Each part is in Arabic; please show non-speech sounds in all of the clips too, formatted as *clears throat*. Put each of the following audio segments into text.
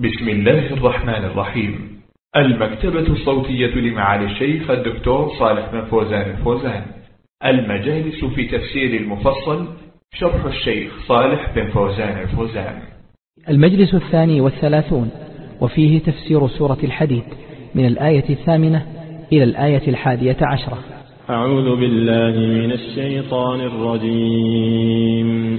بسم الله الرحمن الرحيم. المكتبة الصوتية لمعالي الشيخ الدكتور صالح بن فوزان الفوزان. المجالس في تفسير المفصل شرح الشيخ صالح بن فوزان الفوزان. المجلس الثاني والثلاثون وفيه تفسير سورة الحديد من الآية الثامنة إلى الآية الحادية عشرة. أعوذ بالله من الشيطان الرجيم.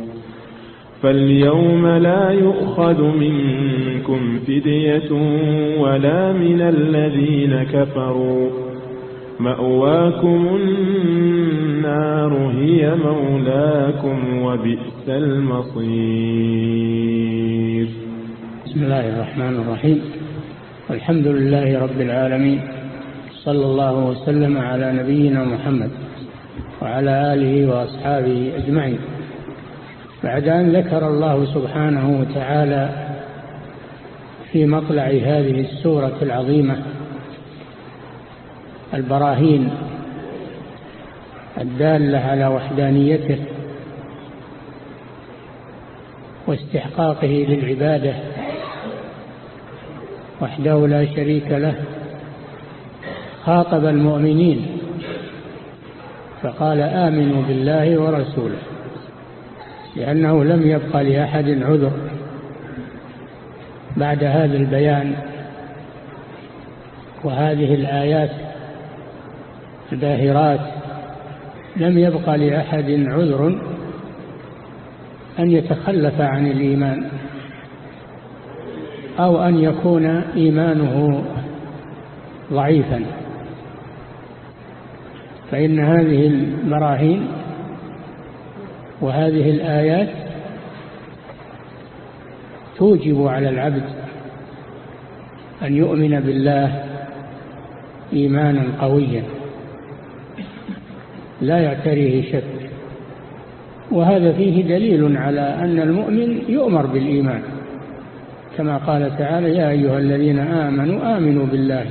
فاليوم لا يؤخذ منكم فدية ولا من الذين كفروا. مأواكم النار هي مولاكم وبئس المصير. بسم الله الرحمن الرحيم. الحمد لله رب العالمين. صلى الله وسلم على نبينا محمد وعلى آله وأصحابه أجمعين. بعد أن ذكر الله سبحانه وتعالى في مطلع هذه السورة العظيمة البراهين الدالة على وحدانيته واستحقاقه للعبادة وحده لا شريك له خاطب المؤمنين فقال آمنوا بالله ورسوله. لأنه لم يبقى لأحد عذر بعد هذا البيان. وهذه الآيات الباهرات لم يبقى لأحد عذر أن يتخلف عن الإيمان أو أن يكون إيمانه ضعيفا. فإن هذه البراهين وهذه الآيات توجب على العبد أن يؤمن بالله إيمانا قويا لا يعتريه شك. وهذا فيه دليل على أن المؤمن يؤمر بالإيمان. كما قال تعالى يا أيها الذين آمنوا آمنوا بالله.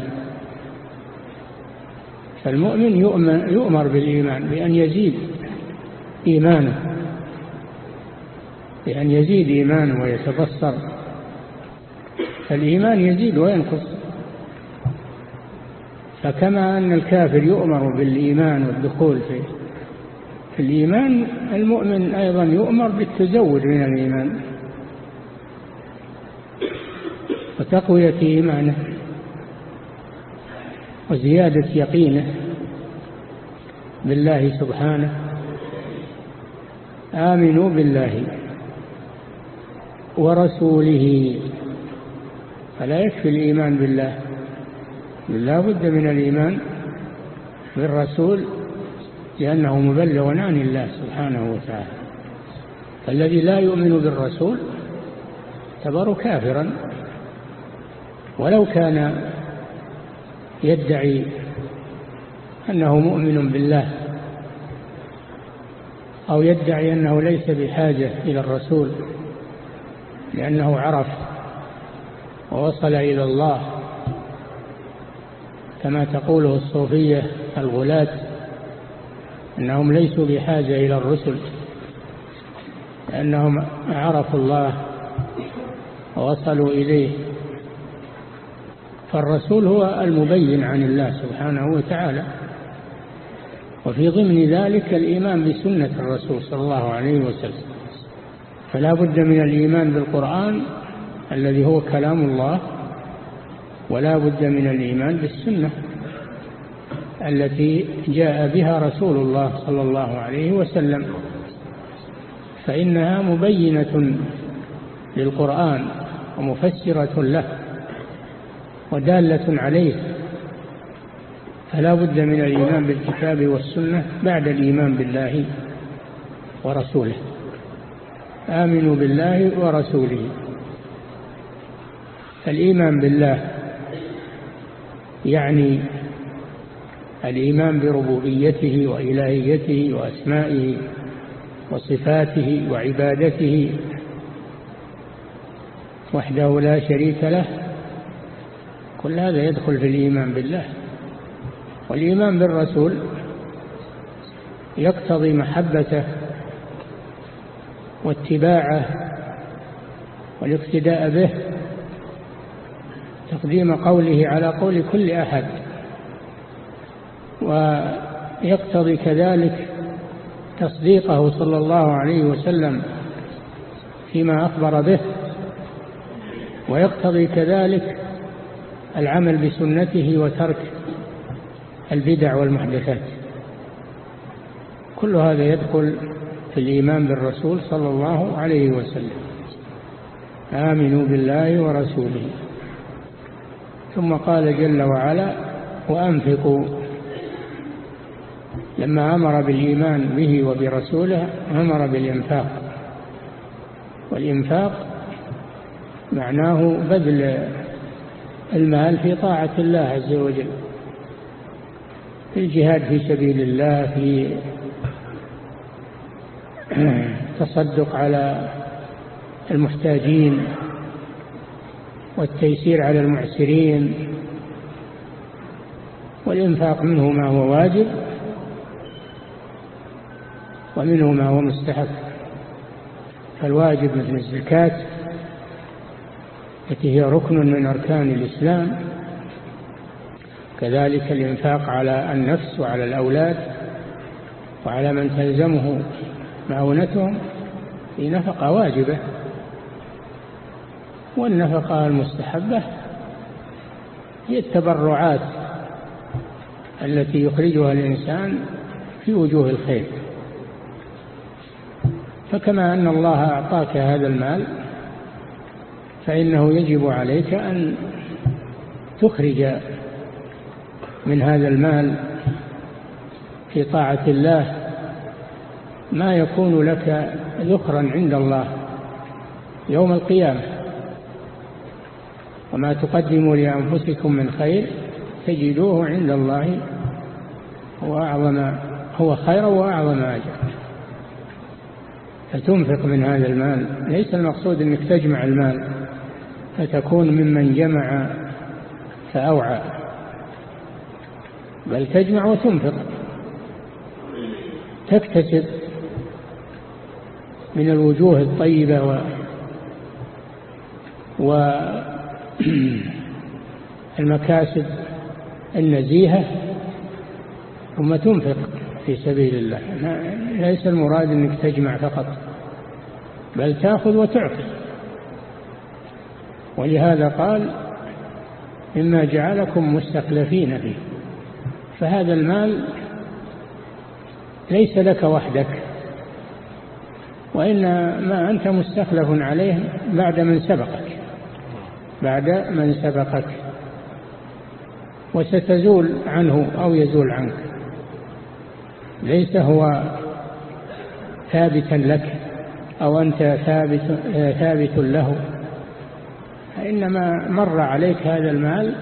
فالمؤمن يؤمر بالإيمان بأن يزيد إيمانه. بأن يزيد إيمانه ويتبصر. فالإيمان يزيد وينقص. فكما أن الكافر يؤمر بالإيمان والدخول في الإيمان المؤمن أيضا يؤمر بالتزود من الإيمان وتقوية إيمانه وزيادة يقينه بالله سبحانه. آمنوا بالله. ورسوله. فلا يكفي الإيمان بالله. لا بد من الإيمان بالرسول لأنه مبلغ عن الله سبحانه وتعالى. فالذي لا يؤمن بالرسول اعتبر كافرا. ولو كان يدعي أنه مؤمن بالله أو يدعي أنه ليس بحاجة إلى الرسول لأنه عرف ووصل إلى الله كما تقوله الصوفية الغلاة أنهم ليسوا بحاجة إلى الرسل لأنهم عرفوا الله ووصلوا إليه. فالرسول هو المبين عن الله سبحانه وتعالى. وفي ضمن ذلك الإيمان بسنة الرسول صلى الله عليه وسلم. فلا بد من الإيمان بالقرآن الذي هو كلام الله ولا بد من الإيمان بالسنة التي جاء بها رسول الله صلى الله عليه وسلم. فإنها مبينة للقرآن ومفسرة له ودالة عليه. فلا بد من الإيمان بالكتاب والسنة بعد الإيمان بالله ورسوله. آمنوا بالله ورسوله. الإيمان بالله يعني الإيمان بربوبيته وإلهيته وأسمائه وصفاته وعبادته. وحده لا شريك له. كل هذا يدخل في الإيمان بالله. والإيمان بالرسول يقتضي محبته واتباعه والاقتداء به تقديم قوله على قول كل أحد. ويقتضي كذلك تصديقه صلى الله عليه وسلم فيما أخبر به ويقتضي كذلك العمل بسنته وترك البدع والمحدثات. كل هذا يدخل في الإيمان بالرسول صلى الله عليه وسلم. آمنوا بالله ورسوله. ثم قال جل وعلا وأنفقوا. لما أمر بالإيمان به وبرسوله أمر بالإنفاق. والإنفاق معناه بذل المال في طاعة الله عز وجل. في الجهاد في سبيل الله في تصدق على المحتاجين والتيسير على المعسرين والإنفاق منه ما هو واجب ومنه ما هو مستحب. فالواجب مثل الزكاة التي هي ركن من أركان الإسلام كذلك الإنفاق على النفس وعلى الأولاد وعلى من تلزمه معونتهم في نفقة واجبة والنفقة المستحبة هي التبرعات التي يخرجها الإنسان في وجوه الخير. فكما أن الله أعطاك هذا المال فإنه يجب عليك أن تخرج من هذا المال في طاعة الله ما يكون لك ذخرا عند الله يوم القيامة. وما تقدموا لأنفسكم من خير تجدوه عند الله هو أعظم هو خيرا وأعظم أجر فتنفق من هذا المال. ليس المقصود أنك تجمع المال فتكون ممن جمع فأوعى بل تجمع وتنفق. تكتسب من الوجوه الطيبة و والمكاسب *clears throat* النزيهة ثم تنفق في سبيل الله. ليس المراد أنك تجمع فقط بل تأخذ وتعطي. ولهذا قال مما جعلكم مستخلفين فيه فهذا المال ليس لك وحدك. وإنما أنت مستخلف عليه بعد من سبقك. بعد من سبقك. وستزول عنه أو يزول عنك. ليس هو ثابتا لك أو أنت ثابت, ثابت له. فإنما مر عليك هذا المال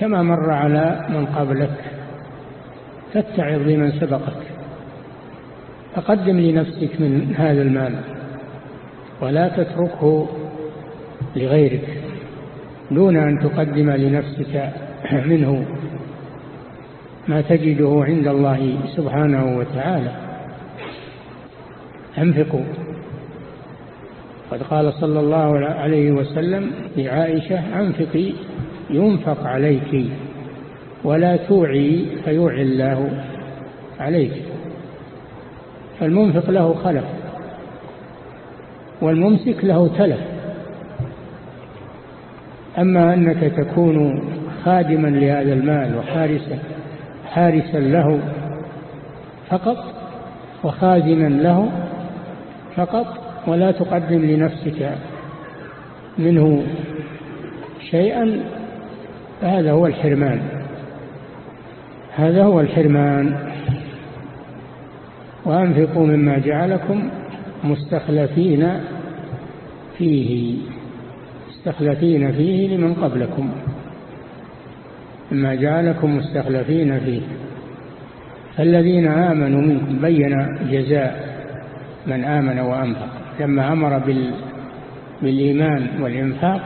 كما مر على من قبلك. فاتعظ لمن سبقك. فقدم لنفسك من هذا المال ولا تتركه لغيرك دون أن تقدم لنفسك منه ما تجده عند الله سبحانه وتعالى. أنفقوا. قد قال صلى الله عليه وسلم لعائشة أنفقي ينفق عليك ولا توعي فيوعي الله عليك. فالمنفق له خلف والممسك له تلف. أما أنك تكون خادما لهذا المال وحارسا حارسا له فقط وخازنا له فقط ولا تقدم لنفسك منه شيئا فهذا هو الحرمان. هذا هو الحرمان. وأنفقوا مما جعلكم مستخلفين فيه مستخلفين فيه لمن قبلكم. مما جعلكم مستخلفين فيه. فالذين آمنوا منكم بين جزاء من آمن وأنفق. لما أمر بال بالإيمان والإنفاق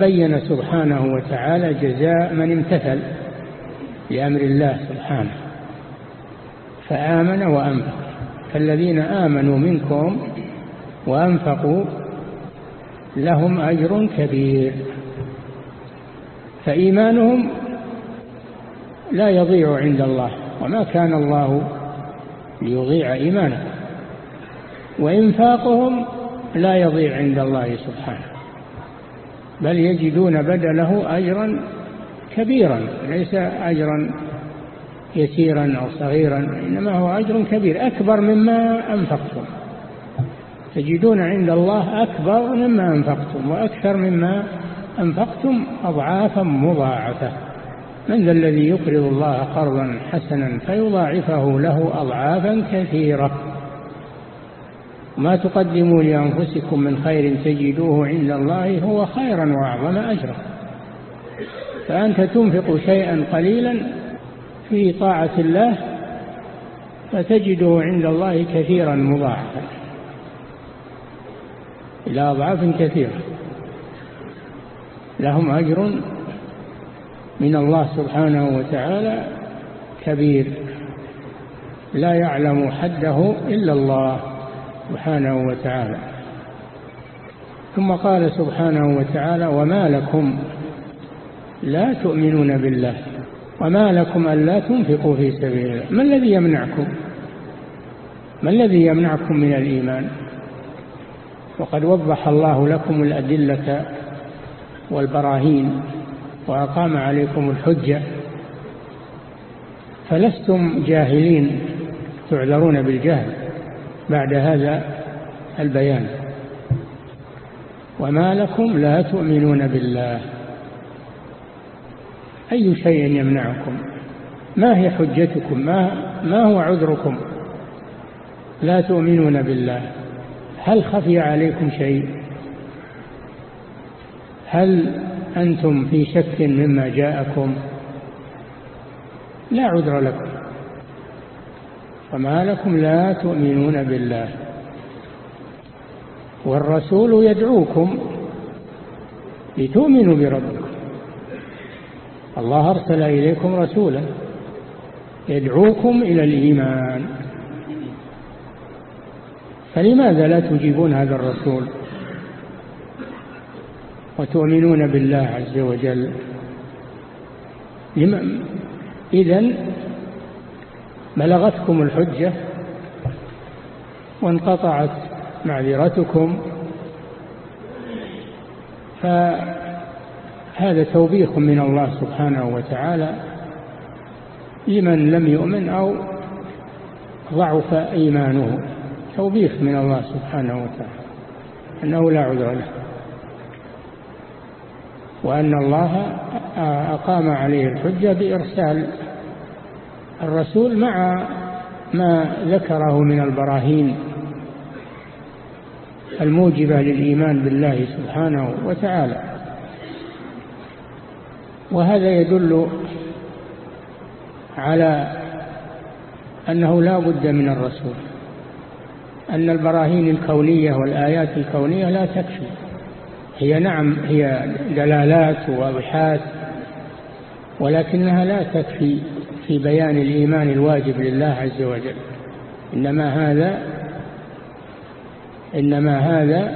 بين سبحانه وتعالى جزاء من امتثل لأمر الله سبحانه. فآمن وأنفق. فالذين آمنوا منكم وأنفقوا لهم أجر كبير. فإيمانهم لا يضيع عند الله وما كان الله ليضيع إيمانهم. وإنفاقهم لا يضيع عند الله سبحانه بل يجدون بدله أجرا كبيرا ليس أجرا يسيرا أو صغيرا إنما هو أجر كبير أكبر مما أنفقتم. تجدون عند الله أكبر مما أنفقتم وأكثر مما أنفقتم أضعافا مضاعفة. من ذا الذي يقرض الله قرضا حسنا فيضاعفه له أضعافا كثيرة. ما تقدموا لأنفسكم من خير تجدوه عند الله هو خيرا وأعظم أجرا. فأنت تنفق شيئا قليلا في طاعة الله فتجده عند الله كثيرا مضاعفا إلى أضعاف كثيرة. لهم أجر من الله سبحانه وتعالى كبير لا يعلم حده إلا الله سبحانه وتعالى. ثم قال سبحانه وتعالى وما لكم لا تؤمنون بالله وما لكم ألا تنفقوا في سبيل الله. ما الذي يمنعكم؟ ما الذي يمنعكم من الإيمان؟ وقد وضح الله لكم الأدلة والبراهين وأقام عليكم الحجة. فلستم جاهلين تعذرون بالجهل بعد هذا البيان. وما لكم لا تؤمنون بالله. أي شيء يمنعكم؟ ما هي حجتكم؟ ما, ما هو عذركم؟ لا تؤمنون بالله. هل خفي عليكم شيء؟ هل أنتم في شك مما جاءكم؟ لا عذر لكم. وما لكم لا تؤمنون بالله. والرسول يدعوكم لتؤمنوا بربكم. الله أرسل إليكم رسولا يدعوكم إلى الإيمان. فلماذا لا تجيبون هذا الرسول؟ وتؤمنون بالله عز وجل. إذن بلغتكم الحجة وانقطعت معذرتكم. فهذا توبيخ من الله سبحانه وتعالى لمن لم يؤمن أو ضعف إيمانه. توبيخ من الله سبحانه وتعالى أنه لا عذر له. وأن الله أقام عليه الحجة بإرسال الرسول مع ما ذكره من البراهين الموجبة للإيمان بالله سبحانه وتعالى. وهذا يدل على أنه لا بد من الرسول أن البراهين الكونية والآيات الكونية لا تكفي. هي نعم هي دلالات وأبحاث ولكنها لا تكفي في بيان الإيمان الواجب لله عز وجل. إنما هذا إنما هذا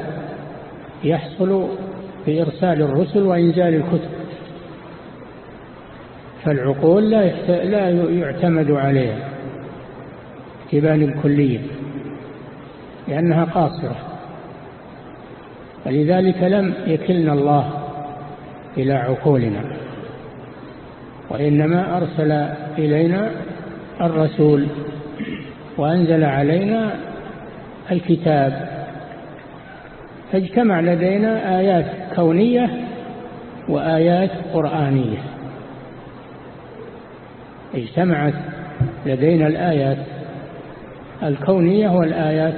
يحصل بإرسال الرسل وإنزال الكتب. فالعقول لا, لا يعتمد عليها. تبان الكلية. لأنها قاصرة. ولذلك لم يكلنا الله إلى عقولنا. وإنما أرسل إلينا الرسول وأنزل علينا الكتاب. فاجتمع لدينا آيات كونية وآيات قرآنية. اجتمعت لدينا الآيات الكونية والآيات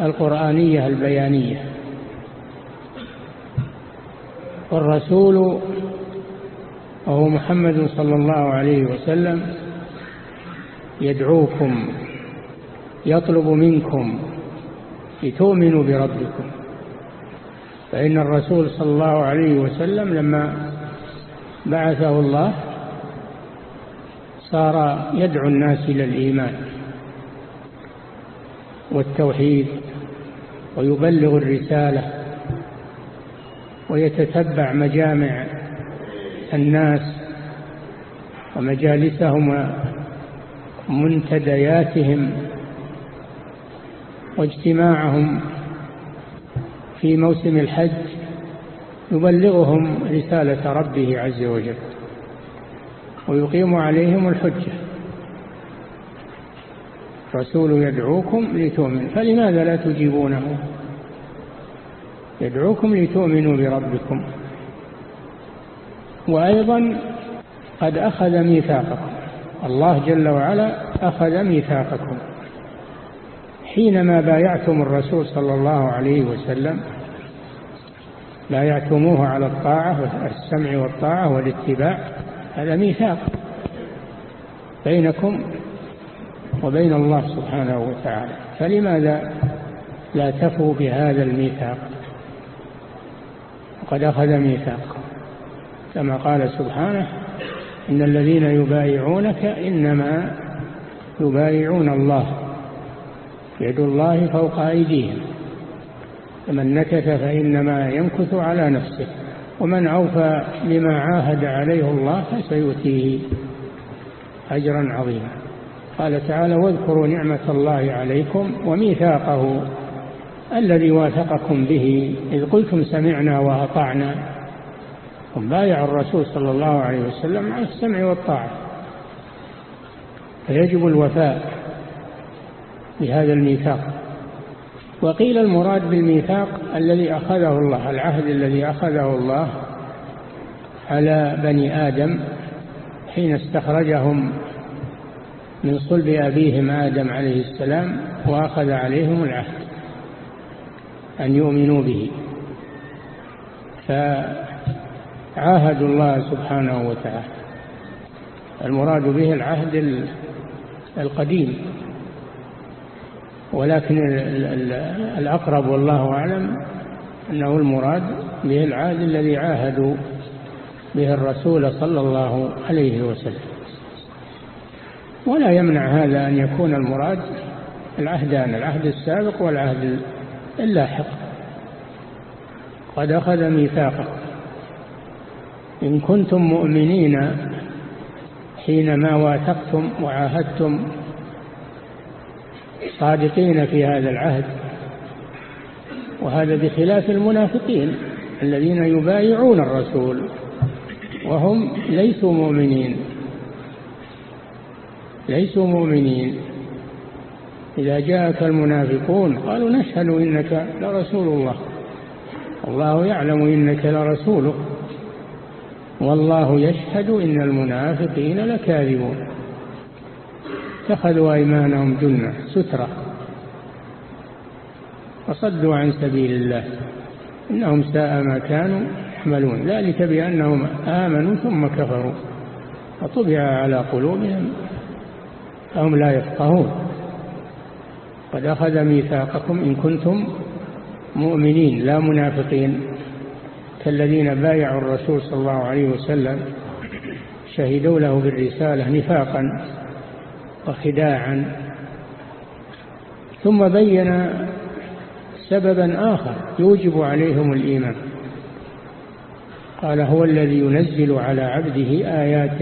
القرآنية البيانية. والرسول وهو محمد صلى الله عليه وسلم يدعوكم يطلب منكم لتؤمنوا بربكم. فإن الرسول صلى الله عليه وسلم لما بعثه الله صار يدعو الناس إلى الإيمان والتوحيد ويبلغ الرسالة ويتتبع مجامع الناس ومجالسهم ومنتدياتهم واجتماعهم في موسم الحج يبلغهم رسالة ربه عز وجل. ويقيم عليهم الحجة. رسول يدعوكم لتؤمن. فلماذا لا تجيبونه؟ يدعوكم لتؤمنوا بربكم. وأيضا قد أخذ ميثاقكم. الله جل وعلا أخذ ميثاقكم. حينما بايعتم الرسول صلى الله عليه وسلم بايعتموه على الطاعة والسمع والطاعة والاتباع هذا ميثاق بينكم وبين الله سبحانه وتعالى. فلماذا لا تفوا بهذا الميثاق؟ وقد أخذ ميثاق. كما قال سبحانه إن الذين يبايعونك إنما يبايعون الله يد الله فوق أيديهم. فمن نكث فإنما ينكث على نفسه. ومن أوفى لما عاهد عليه الله فسيؤتيه أجرا عظيما. قال تعالى واذكروا نعمة الله عليكم وميثاقه الذي واثقكم به إذ قلتم سمعنا وأطعنا. هم بايع الرسول صلى الله عليه وسلم على السمع والطاعة. فيجب الوفاء بهذا الميثاق. وقيل المراد بالميثاق الذي أخذه الله العهد الذي أخذه الله على بني آدم حين استخرجهم من صلب أبيهم آدم عليه السلام وأخذ عليهم العهد أن يؤمنوا به. فعاهدوا الله سبحانه وتعالى. المراد به العهد القديم. ولكن الأقرب والله أعلم أنه المراد به العهد الذي عاهدوا به الرسول صلى الله عليه وسلم. ولا يمنع هذا أن يكون المراد العهدان العهد السابق والعهد اللاحق. قد أخذ ميثاقه. إن كنتم مؤمنين حينما واثقتم وعاهدتم صادقين في هذا العهد. وهذا بخلاف المنافقين الذين يبايعون الرسول وهم ليسوا مؤمنين. ليسوا مؤمنين. إذا جاءك المنافقون قالوا نشهد إنك لرسول الله. الله يعلم إنك لرسوله. والله يشهد إن المنافقين لكاذبون. اتخذوا أيمانهم جنة سترة. وصدوا عن سبيل الله. إنهم ساء ما كانوا يحملون. ذلك بأنهم آمنوا ثم كفروا. فطبع على قلوبهم فهم لا يفقهون. قد أخذ ميثاقكم إن كنتم مؤمنين لا منافقين. كالذين بايعوا الرسول صلى الله عليه وسلم شهدوا له بالرسالة نفاقا. وخداعا. ثم بين سببا آخر يوجب عليهم الإيمان. قال هو الذي ينزل على عبده آيات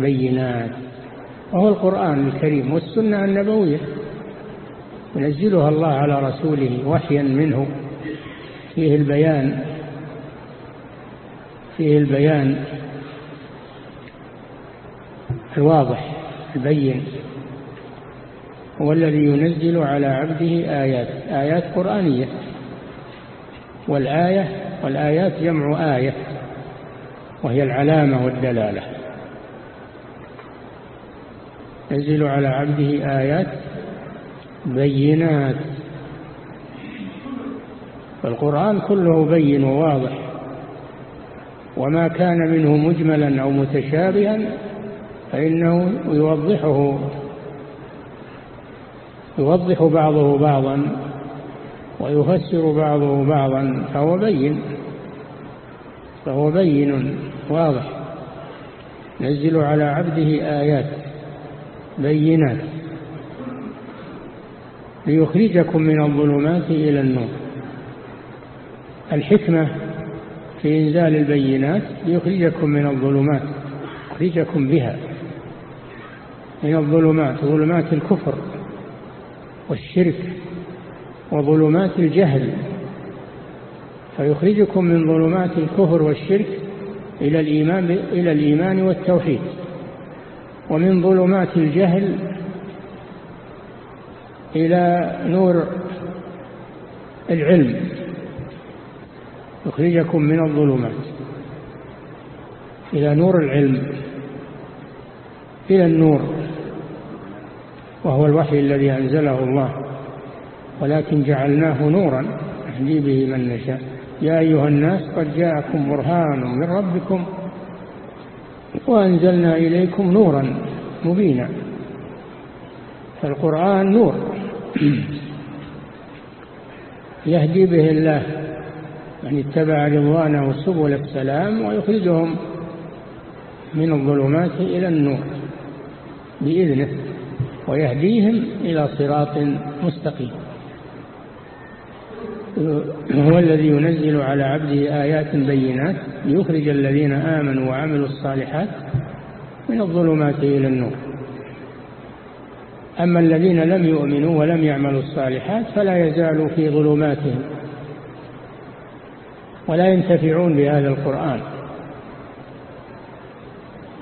بينات وهو القرآن الكريم والسنة النبوية. ينزلها الله على رسوله وحيا منه. فيه البيان فيه البيان الواضح البين. هو الذي ينزل على عبده آيات آيات قرآنية. والآية والآيات جمع آية وهي العلامة والدلالة. ينزل على عبده آيات بينات. فالقرآن كله بين وواضح. وما كان منه مجملا أو متشابها فإنه يوضحه. يوضح بعضه بعضا ويفسر بعضه بعضا فهو بين فهو بين واضح. نزل على عبده آيات بينات ليخرجكم من الظلمات إلى النور. الحكمة في إنزال البينات ليخرجكم من الظلمات يخرجكم بها من الظلمات ظلمات الكفر. والشرك وظلمات الجهل فيخرجكم من ظلمات الكفر والشرك إلى الإيمان, إلى الإيمان والتوحيد. ومن ظلمات الجهل إلى نور العلم. يخرجكم من الظلمات إلى نور العلم إلى النور. وهو الوحي الذي أنزله الله. ولكن جعلناه نورا نهدي به من نشاء. يا أيها الناس قد جاءكم برهان من ربكم وأنزلنا إليكم نورا مبينا. فالقرآن نور. *clears throat* يهدي به الله من اتبع رضوانه سبل السلام ويخرجهم من الظلمات إلى النور بإذنه. ويهديهم إلى صراط مستقيم. هو الذي ينزل على عبده آيات بينات ليخرج الذين آمنوا وعملوا الصالحات من الظلمات إلى النور. أما الذين لم يؤمنوا ولم يعملوا الصالحات فلا يزالوا في ظلماتهم ولا ينتفعون بهذا القرآن.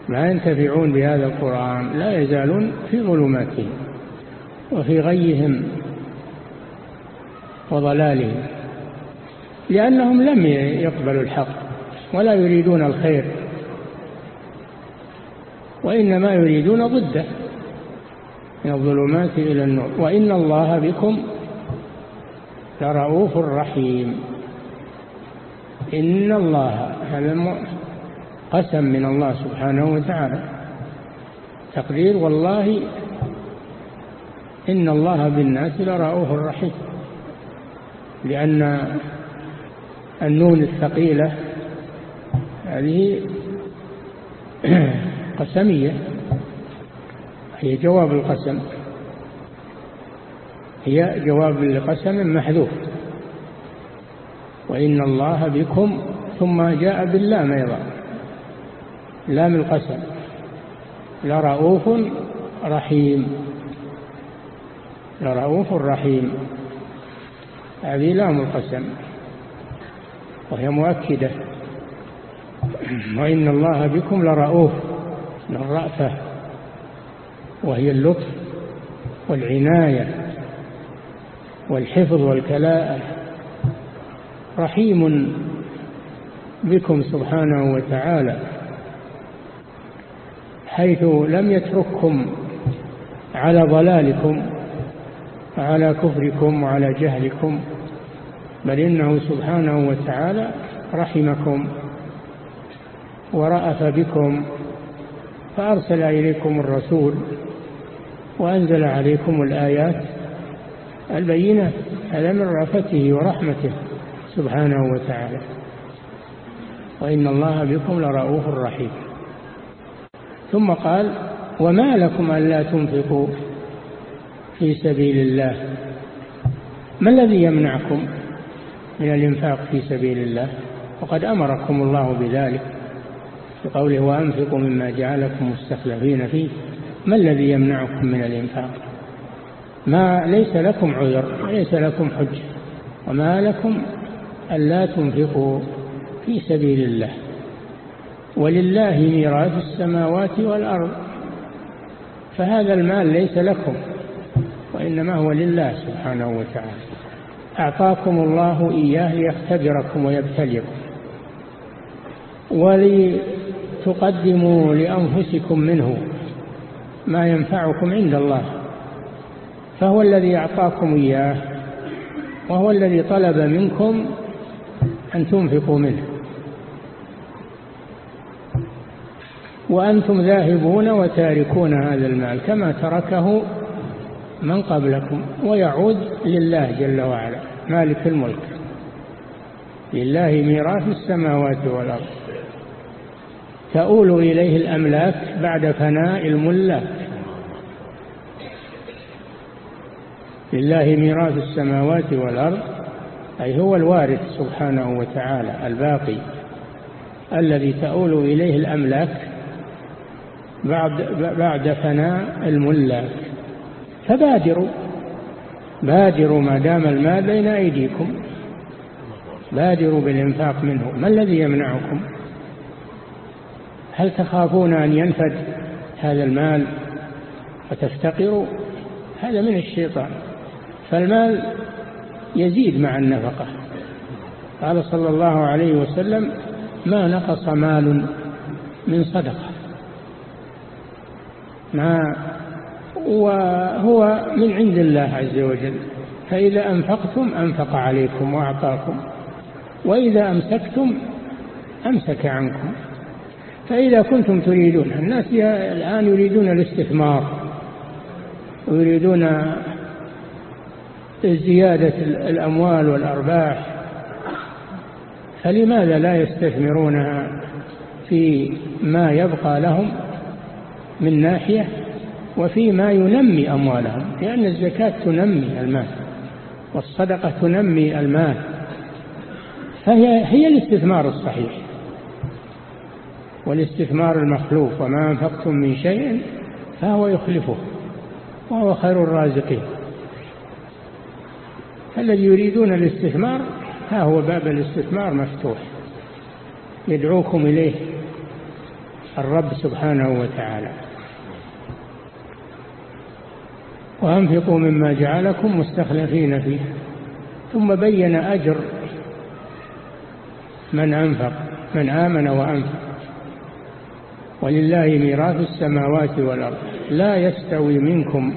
لا ينتفعون بهذا القرآن لا يزالون في ظلماتهم وفي غيهم وضلالهم لأنهم لم يقبلوا الحق ولا يريدون الخير وإنما يريدون ضده من الظلمات إلى النور. وإن الله بكم لرؤوف رحيم. إن الله هذا قسم من الله سبحانه وتعالى. تقدير والله إن الله بالناس لرؤوف رحيم. لأن النون الثقيلة هذه *clears throat* قسمية. هي جواب القسم. هي جواب لقسم محذوف. وإن الله بكم ثم جاء باللام أيضا. لام القسم. لرؤوف رحيم. لرؤوف رحيم. هذه لام القسم. وهي مؤكدة. وإن الله بكم لرؤوف. من الرأفة وهي اللطف والعناية والحفظ والكلاءة. رحيم بكم سبحانه وتعالى. حيث لم يترككم على ضلالكم وعلى كفركم وعلى جهلكم بل إنه سبحانه وتعالى رحمكم ورأف بكم فأرسل إليكم الرسول وأنزل عليكم الآيات البينة هذا من رأفته ورحمته سبحانه وتعالى. وإن الله بكم لرؤوف رحيم. ثم قال وما لكم ألا تنفقوا في سبيل الله. ما الذي يمنعكم من الإنفاق في سبيل الله؟ وقد أمركم الله بذلك. بقوله وأنفقوا مما جعلكم مستخلفين فيه. ما الذي يمنعكم من الإنفاق؟ ما ليس لكم عذر وليس لكم حجة. وما لكم ألا تنفقوا في سبيل الله. ولله ميراث السماوات والأرض. فهذا المال ليس لكم وإنما هو لله سبحانه وتعالى. أعطاكم الله إياه ليختبركم ويبتليكم. ولتقدموا لأنفسكم منه ما ينفعكم عند الله. فهو الذي أعطاكم إياه وهو الذي طلب منكم أن تنفقوا منه. وأنتم ذاهبون وتاركون هذا المال كما تركه من قبلكم ويعود لله جل وعلا مالك الملك. لله ميراث السماوات والأرض. تؤول إليه الأملاك بعد فناء الملاك. لله ميراث السماوات والأرض أي هو الوارث سبحانه وتعالى الباقي الذي تؤول إليه الأملاك بعد, بعد فناء الملاك فبادروا. بادروا ما دام المال بين أيديكم. بادروا بالإنفاق منه. ما الذي يمنعكم؟ هل تخافون أن ينفد هذا المال وتفتقروا؟ هذا من الشيطان. فالمال يزيد مع النفقة. قال صلى الله عليه وسلم ما نقص مال من صدقة. ما وهو من عند الله عز وجل. فإذا أنفقتم أنفق عليكم وأعطاكم وإذا أمسكتم أمسك عنكم. فإذا كنتم تريدون الناس الآن يريدون الاستثمار ويريدون زيادة الأموال والأرباح. فلماذا لا يستثمرونها في ما يبقى لهم من ناحية وفيما ينمي أموالهم لأن الزكاة تنمي المال والصدقة تنمي المال فهي هي الاستثمار الصحيح والاستثمار المخلوف وما أنفقتم من شيء فهو يخلفه وهو خير الرازقين. الذي يريدون الاستثمار ها هو باب الاستثمار مفتوح يدعوكم إليه الرب سبحانه وتعالى. وأنفقوا مما جعلكم مستخلفين فيه. ثم بين أجر من أنفق من آمن وأنفق. ولله ميراث السماوات والأرض. لا يستوي منكم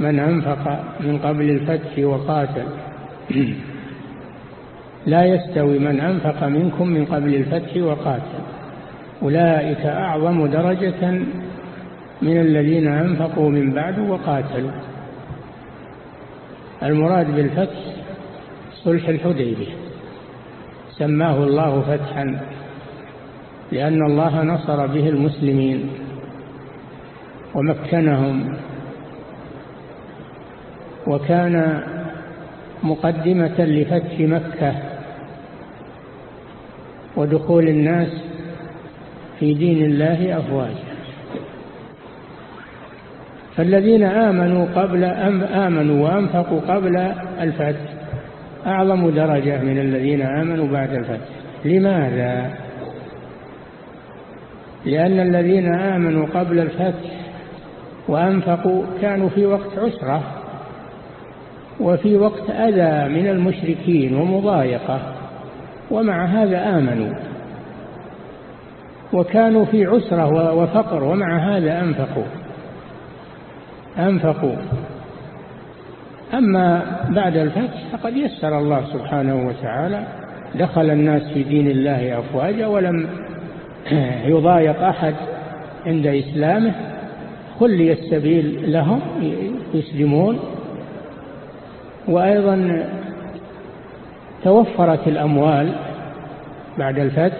من أنفق من قبل الفتح وقاتل. *clears throat* لا يستوي من أنفق منكم من قبل الفتح وقاتل. أولئك أعظم درجة من الذين أنفقوا من بعد وقاتلوا المراد بالفتح صلح الحديبية. سماه الله فتحا لأن الله نصر به المسلمين ومكنهم وكان مقدمة لفتح مكة ودخول الناس في دين الله أفواجا. فالذين آمنوا قبل أم آمنوا وأنفقوا قبل الفتح أعظم درجة من الذين آمنوا بعد الفتح لماذا؟ لأن الذين آمنوا قبل الفتح وأنفقوا كانوا في وقت عسرة وفي وقت أذى من المشركين ومضايقة ومع هذا آمنوا وكانوا في عسرة وفقر ومع هذا أنفقوا أنفقوا. أما بعد الفتح فقد يسر الله سبحانه وتعالى دخل الناس في دين الله أفواجا ولم *clears throat* يضايق أحد عند إسلامه. خلي السبيل لهم يسلمون. وأيضا توفرت الأموال بعد الفتح.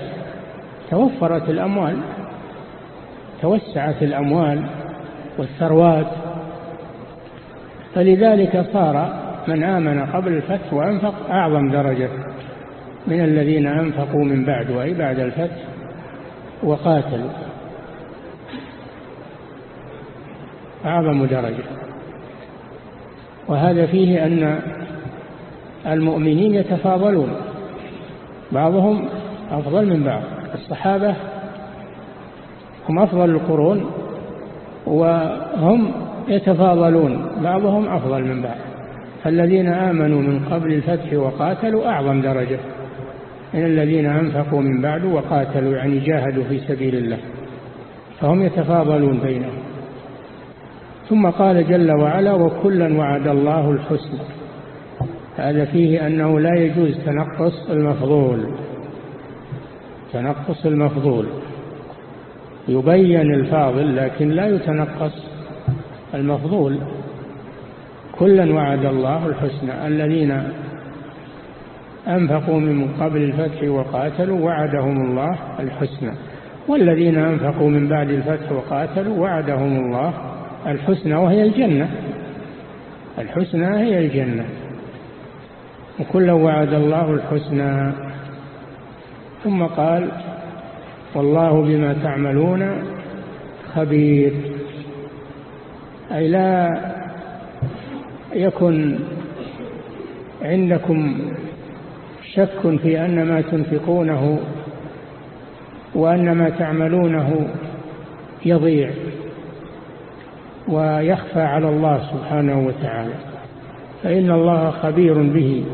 توفرت الأموال توسعت الأموال والثروات. فلذلك صار من آمن قبل الفتح وأنفق أعظم درجة من الذين أنفقوا من بعد وأي بعد الفتح؟ وقاتلوا. أعظم درجة. وهذا فيه أن المؤمنين يتفاضلون. بعضهم أفضل من بعض. الصحابة هم أفضل القرون وهم يتفاضلون بعضهم أفضل من بعض. فالذين آمنوا من قبل الفتح وقاتلوا أعظم درجة. من الذين أنفقوا من بعد وقاتلوا يعني جاهدوا في سبيل الله. فهم يتفاضلون بينهم. ثم قال جل وعلا وكلا وعد الله الحسنى هذا فيه أنه لا يجوز تنقص المفضول. تنقص المفضول. يبين الفاضل لكن لا يتنقص. المفضول. كلا وعد الله الحسنى الذين أنفقوا من قبل الفتح وقاتلوا وعدهم الله الحسنى والذين أنفقوا من بعد الفتح وقاتلوا وعدهم الله الحسنى وهي الجنة. الحسنى هي الجنة. وكلا وعد الله الحسنى ثم قال والله بما تعملون خبير. أي لا يكن عندكم شك في أن ما تنفقونه وأن ما تعملونه يضيع ويخفى على الله سبحانه وتعالى. فإن الله خبير به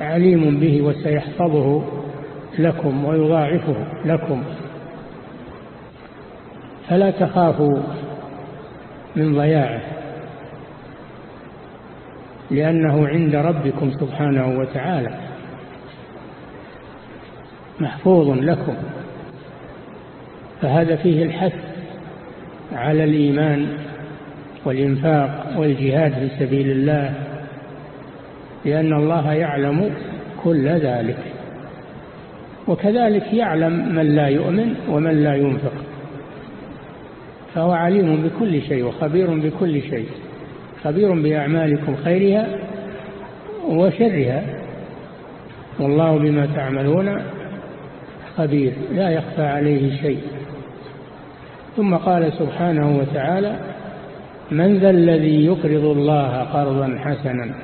عليم به وسيحفظه لكم ويضاعفه لكم. فلا تخافوا من ضياعه. لأنه عند ربكم سبحانه وتعالى. محفوظ لكم. فهذا فيه الحث على الإيمان والإنفاق والجهاد في سبيل الله. لأن الله يعلم كل ذلك. وكذلك يعلم من لا يؤمن ومن لا ينفق. فهو عليم بكل شيء وخبير بكل شيء. خبير بأعمالكم خيرها وشرها. والله بما تعملون خبير لا يخفى عليه شيء. ثم قال سبحانه وتعالى من ذا الذي يقرض الله قرضا حسنا؟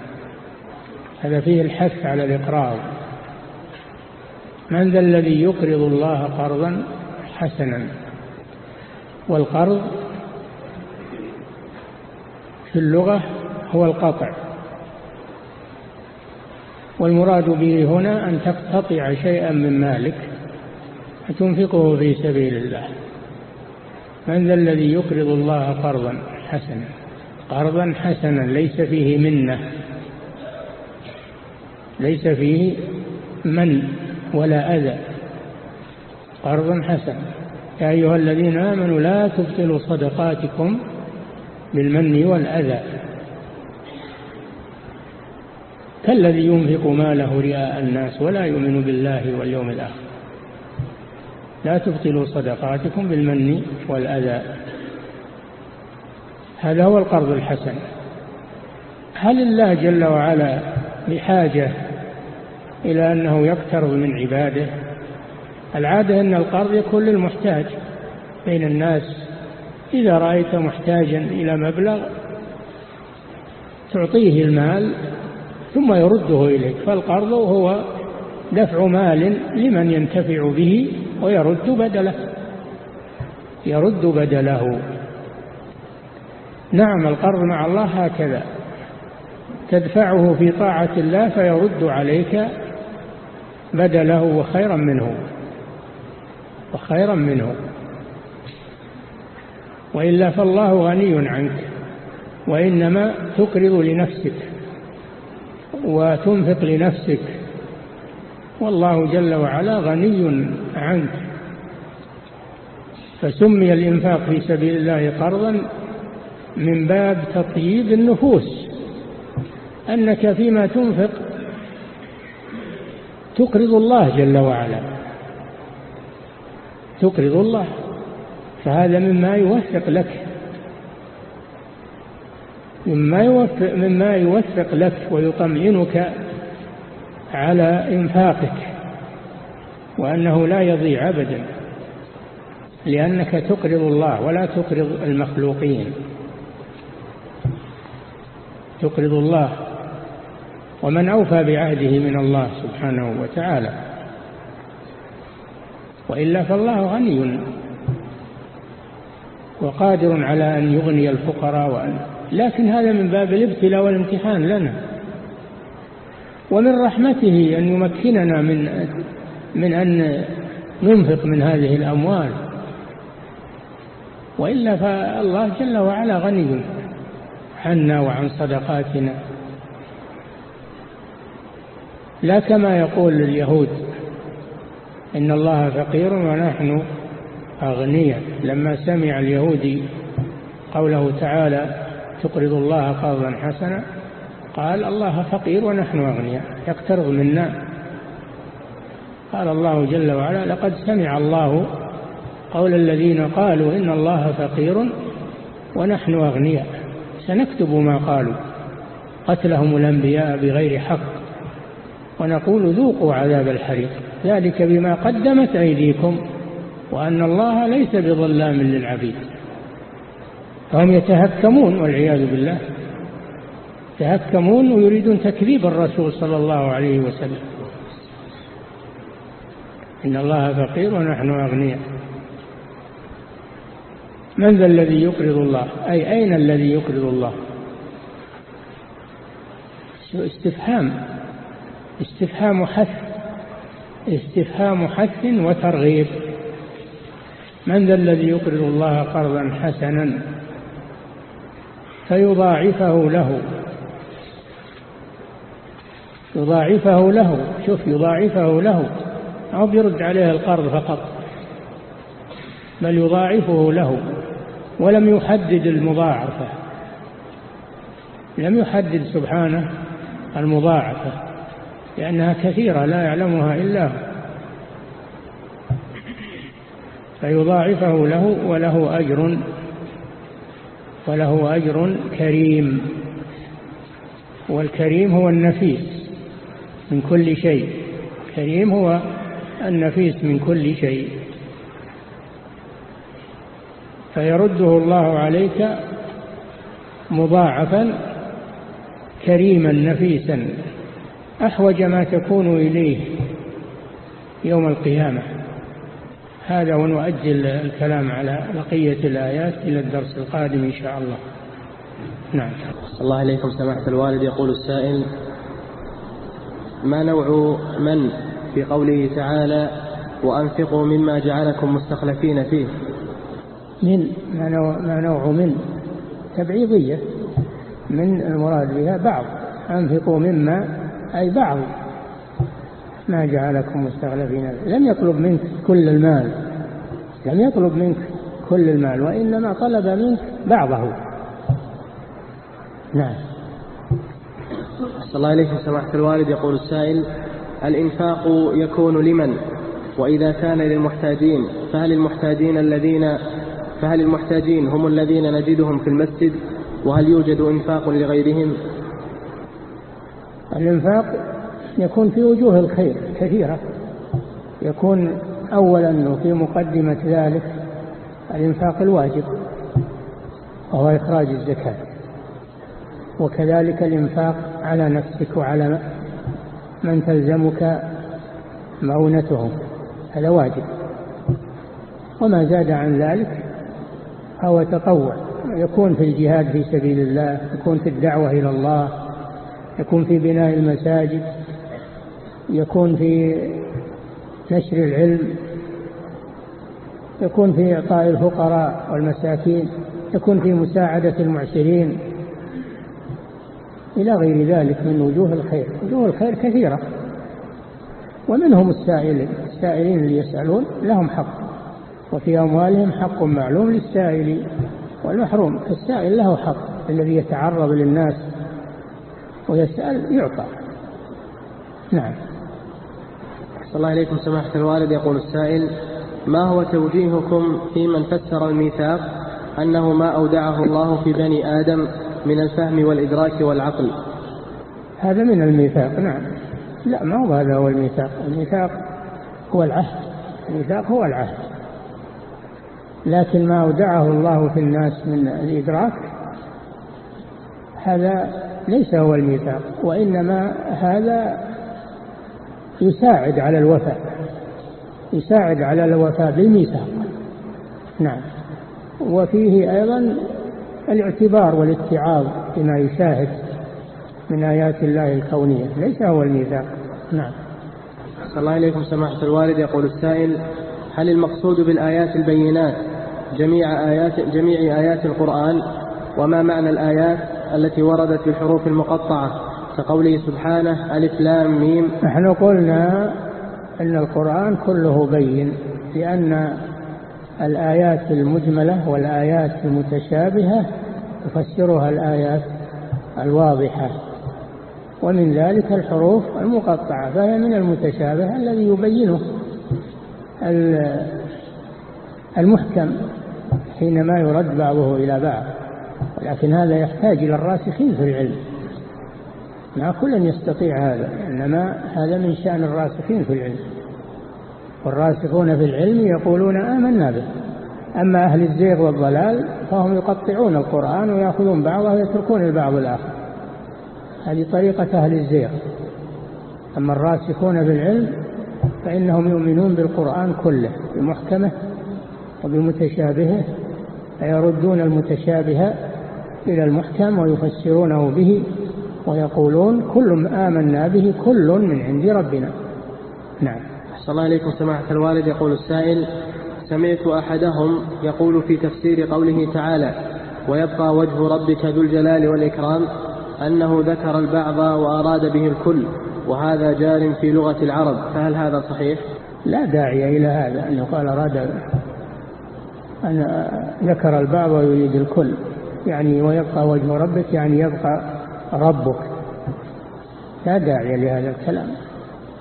هذا فيه الحث على الإقراض. من ذا الذي يقرض الله قرضا حسنا؟ والقرض في اللغة هو القطع. والمراد به هنا أن تقتطع شيئا من مالك فتنفقه في سبيل الله. من ذا الذي يقرض الله قرضا حسنا؟ قرضا حسنا ليس فيه منة. ليس فيه من ولا أذى. قرضا حسنا. يا أيها الذين آمنوا لا تبطلوا صدقاتكم بالمن والأذى. كالذي ينفق ماله رئاء الناس ولا يؤمن بالله واليوم الآخر. لا تبطلوا صدقاتكم بالمن والأذى. هذا هو القرض الحسن. هل الله جل وعلا بحاجة إلى أنه يقترض من عباده؟ العادة أن القرض يكون للمحتاج بين الناس. إذا رأيت محتاجا إلى مبلغ تعطيه المال ثم يرده إليك فالقرض هو دفع مال لمن ينتفع به ويرد بدله يرد بدله. نعم القرض مع الله هكذا. تدفعه في طاعة الله فيرد عليك بدله وخيرا منه. وخيرا منه. وإلا فالله غني عنك وإنما تقرض لنفسك وتنفق لنفسك. والله جل وعلا غني عنك. فسمي الإنفاق في سبيل الله قرضا من باب تطييب النفوس. أنك فيما تنفق تقرض الله جل وعلا. تقرض الله فهذا مما يوثق لك. مما يوفق, مما يوثق لك ويطمئنك على إنفاقك وأنه لا يضيع أبدا لأنك تقرض الله ولا تقرض المخلوقين. تقرض الله ومن أوفى بعهده من الله سبحانه وتعالى. وإلا فالله غني وقادر على أن يغني الفقراء وأن لكن هذا من باب الابتلاء والامتحان لنا. ومن رحمته أن يمكننا من من أن ننفق من هذه الأموال. وإلا فالله جل وعلا غني عنا وعن صدقاتنا. لا كما يقول اليهود إن الله فقير ونحن أغنياء. لما سمع اليهودي قوله تعالى تقرض الله قرضا حسنا قال الله فقير ونحن أغنياء يقترض منا. قال الله جل وعلا لقد سمع الله قول الذين قالوا إن الله فقير ونحن أغنياء. سنكتب ما قالوا قتلهم الأنبياء بغير حق. ونقول ذوقوا عذاب الحريق. ذلك بما قدمت أيديكم وأن الله ليس بظلام للعبيد. فهم يتهكمون والعياذ بالله. يتهكمون ويريدون تكذيب الرسول صلى الله عليه وسلم. إن الله فقير ونحن أغنياء. من ذا الذي يقرض الله؟ أي أين الذي يقرض الله؟ استفهام. استفهام حث استفهام حث وترغيب. من ذا الذي يقرض الله قرضا حسنا فيضاعفه له. يضاعفه له. شوف يضاعفه له. أو بيرد عليه القرض فقط بل يضاعفه له. ولم يحدد المضاعفة لم يحدد سبحانه المضاعفة. لأنها كثيرة لا يعلمها إلا هو. فيضاعفه له وله أجر وله أجر كريم. والكريم هو النفيس من كل شيء. كريم هو النفيس من كل شيء. فيرده الله عليك مضاعفا كريما نفيسا. أحوج ما تكون إليه يوم القيامة. هذا ونؤجل الكلام على بقية الآيات إلى الدرس القادم إن شاء الله. نعم. الله إليكم سماحة الوالد. يقول السائل ما نوع من في قوله تعالى وأنفقوا مما جعلكم مستخلفين فيه من ما نوع, ما نوع من؟ تبعيضية. من المراد بها بعض. أنفقوا مما أي بعض. ما جعلكم مستخلفين لم يطلب منك كل المال. لم يطلب منك كل المال وإنما طلب منك بعضه. نعم. صلى الله عليه سماحة الوالد. يقول السائل الإنفاق يكون لمن؟ وإذا كان للمحتاجين فهل المحتاجين الذين فهل المحتاجين هم الذين نجدهم في المسجد؟ وهل يوجد إنفاق لغيرهم؟ الإنفاق يكون في وجوه الخير كثيرة. يكون أولا وفي مقدمة ذلك الإنفاق الواجب وهو إخراج الزكاة. وكذلك الإنفاق على نفسك وعلى من تلزمك مؤونتهم هذا واجب. وما زاد عن ذلك هو تطوع يكون في الجهاد في سبيل الله يكون في الدعوة إلى الله يكون في بناء المساجد يكون في نشر العلم يكون في إعطاء الفقراء والمساكين يكون في مساعدة المعسرين إلى غير ذلك من وجوه الخير. وجوه الخير كثيرة. ومنهم السائلين السائلين اللي يسألون لهم حق وفي أموالهم حق معلوم للسائل والمحروم. السائل له حق الذي يتعرض للناس ويسأل يعطى. نعم. صلى الله عليكم سماحة الوالد. يقول السائل ما هو توجيهكم في من فسر الميثاق أنه ما أودعه الله في بني آدم من الفهم والإدراك والعقل؟ هذا من الميثاق نعم. لا ما هو هذا هو الميثاق. الميثاق هو العهد. الميثاق هو العهد. لكن ما أودعه الله في الناس من الإدراك هذا ليس هو الميثاق وإنما هذا يساعد على الوفاء يساعد على الوفاء بالميثاق. نعم. وفيه أيضا الاعتبار والاتعاظ بما يشاهد من آيات الله الكونية ليس هو الميثاق. نعم. صلى الله عليكم سماحة الوالد. يقول السائل هل المقصود بالآيات البينات جميع آيات جميع آيات القرآن؟ وما معنى الآيات؟ التي وردت بالحروف المقطعة كقوله سبحانه ألف لام ميم. نحن قلنا أن القرآن كله بين لأن الآيات المجملة والآيات المتشابهة تفسرها الآيات الواضحة. ومن ذلك الحروف المقطعة فهي من المتشابه الذي يبينه المحكم حينما يرد بعضه إلى بعض. لكن هذا يحتاج إلى الراسخين في العلم. ما كل يستطيع هذا إنما هذا من شأن الراسخين في العلم. والراسخون في العلم يقولون آمنا به. أما أهل الزيغ والضلال فهم يقطعون القرآن ويأخذون بعضه ويتركون البعض الآخر. هذه طريقة أهل الزيغ. أما الراسخون في العلم فإنهم يؤمنون بالقرآن كله بمحكمه وبمتشابهه فيردون المتشابه إلى المحكم ويفسرونه به ويقولون كل آمنا به كل من عند ربنا. نعم. أحسن الله إليكم سماحة الوالد. يقول السائل سمعت أحدهم يقول في تفسير قوله تعالى ويبقى وجه ربك ذو الجلال والإكرام أنه ذكر البعض وأراد به الكل وهذا جار في لغة العرب. فهل هذا صحيح؟ لا داعي إلى هذا أنه قال أراد أن ذكر البعض ويريد الكل. يعني ويبقى وجه ربك يعني يبقى ربك. لا داعي لهذا الكلام.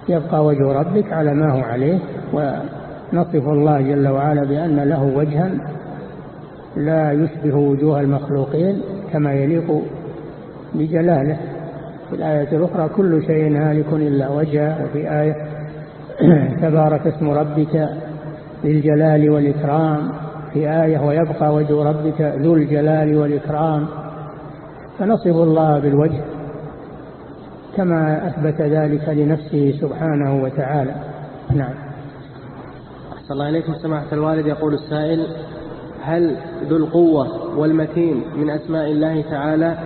يبقى وجه ربك على ما هو عليه ونصف الله جل وعلا بأن له وجها لا يشبه وجوه المخلوقين كما يليق بجلاله. في الآية الأخرى كل شيء هالك إلا وجهه. وفي آية *clears throat* تبارك اسم ربك للجلال والإكرام. في آية ويبقى وجه ربك ذو الجلال والإكرام. فنصف الله بالوجه كما أثبت ذلك لنفسه سبحانه وتعالى. نعم. أحسن الله إليكم. سماحة الوالد يقول السائل هل ذو القوة والمتين من أسماء الله تعالى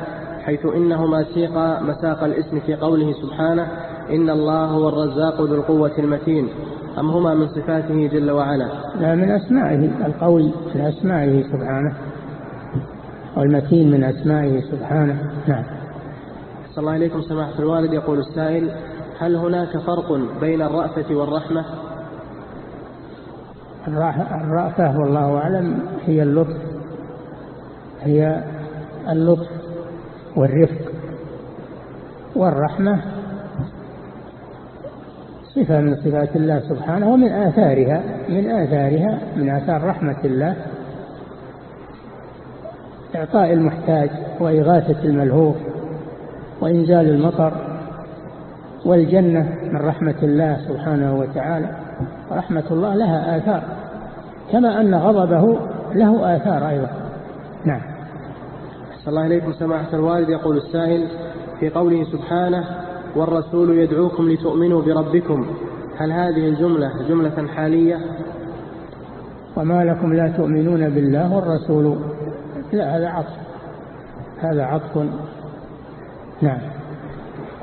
حيث إنهما سيق مساق الاسم في قوله سبحانه إن الله هو الرزاق ذو القوة المتين أم هما من صفاته جل وعلا؟ لا من أسمائه. القوي من أسمائه سبحانه. والمتين من أسمائه سبحانه. نعم. صلى الله عليكم سماحة الوالد. يقول السائل هل هناك فرق بين الرأفة والرحمة؟ الرأفة والله أعلم هي اللطف هي اللطف والرفق والرحمة صفة من صفات الله سبحانه ومن آثارها من آثارها من آثار رحمة الله إعطاء المحتاج وإغاثة الملهوف وإنزال المطر والجنة من رحمة الله سبحانه وتعالى. رحمة الله لها آثار كما أن غضبه له آثار أيضا. نعم. الله عليكم سماحة الوالد. يقول السائل في قوله سبحانه والرسول يدعوكم لتؤمنوا بربكم. هل هذه الجملة جملة حالية؟ وما لكم لا تؤمنون بالله والرسول. لا هذا عطف. هذا عطف. نعم.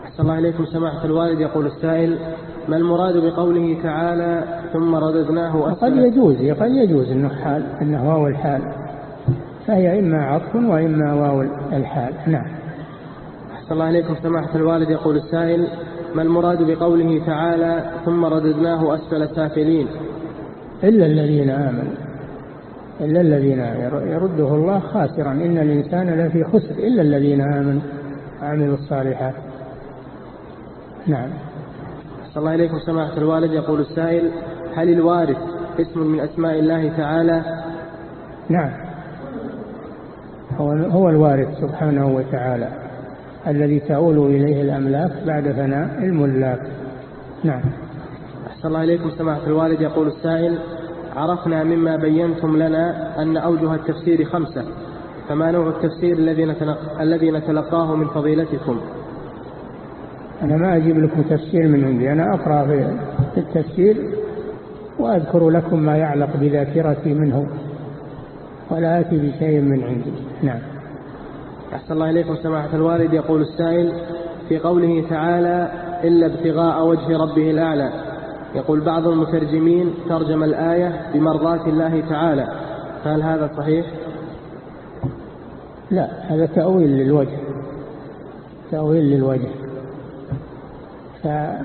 أحسن الله إليكم. سماحة الوالد يقول السائل ما المراد بقوله تعالى ثم رددناه قد يجوز قد يجوز إنه حال إنه واو الحال. فهي إما عطف وإما واو الحال. نعم. أحسن الله إليكم. سماحة الوالد يقول السائل ما المراد بقوله تعالى ثم رددناه أسفل سافلين إلا الذين آمنوا. إلا الذين يرده الله خاسرا. إن الإنسان لفي خسر. إلا الذين آمنوا وعملوا الصالحات. نعم. صلى الله إليكم. سماحة الوالد يقول السائل هل الوارث اسم من أسماء الله تعالى؟ نعم. هو, هو الوارث سبحانه وتعالى. الذي تؤول إليه الأملاك بعد فناء الملاك. نعم. أحسن الله إليكم سماحة الوالد. يقول السائل عرفنا مما بينتم لنا أن أوجه التفسير خمسة فما نوع التفسير الذي الذي نتلقاه من فضيلتكم؟ أنا ما أجيب لكم تفسير من عندي أنا أقرأ في التفسير وأذكر لكم ما يعلق بذاكرتي منه ولا آتي بشيء من عندي. نعم. أحسن الله إليكم سماحة الوالد. يقول السائل في قوله تعالى إلا ابتغاء وجه ربه الأعلى. يقول بعض المترجمين ترجم الآية بمرضاة الله تعالى. فهل هذا صحيح؟ لا هذا تأويل للوجه. تأويل للوجه. فالوجه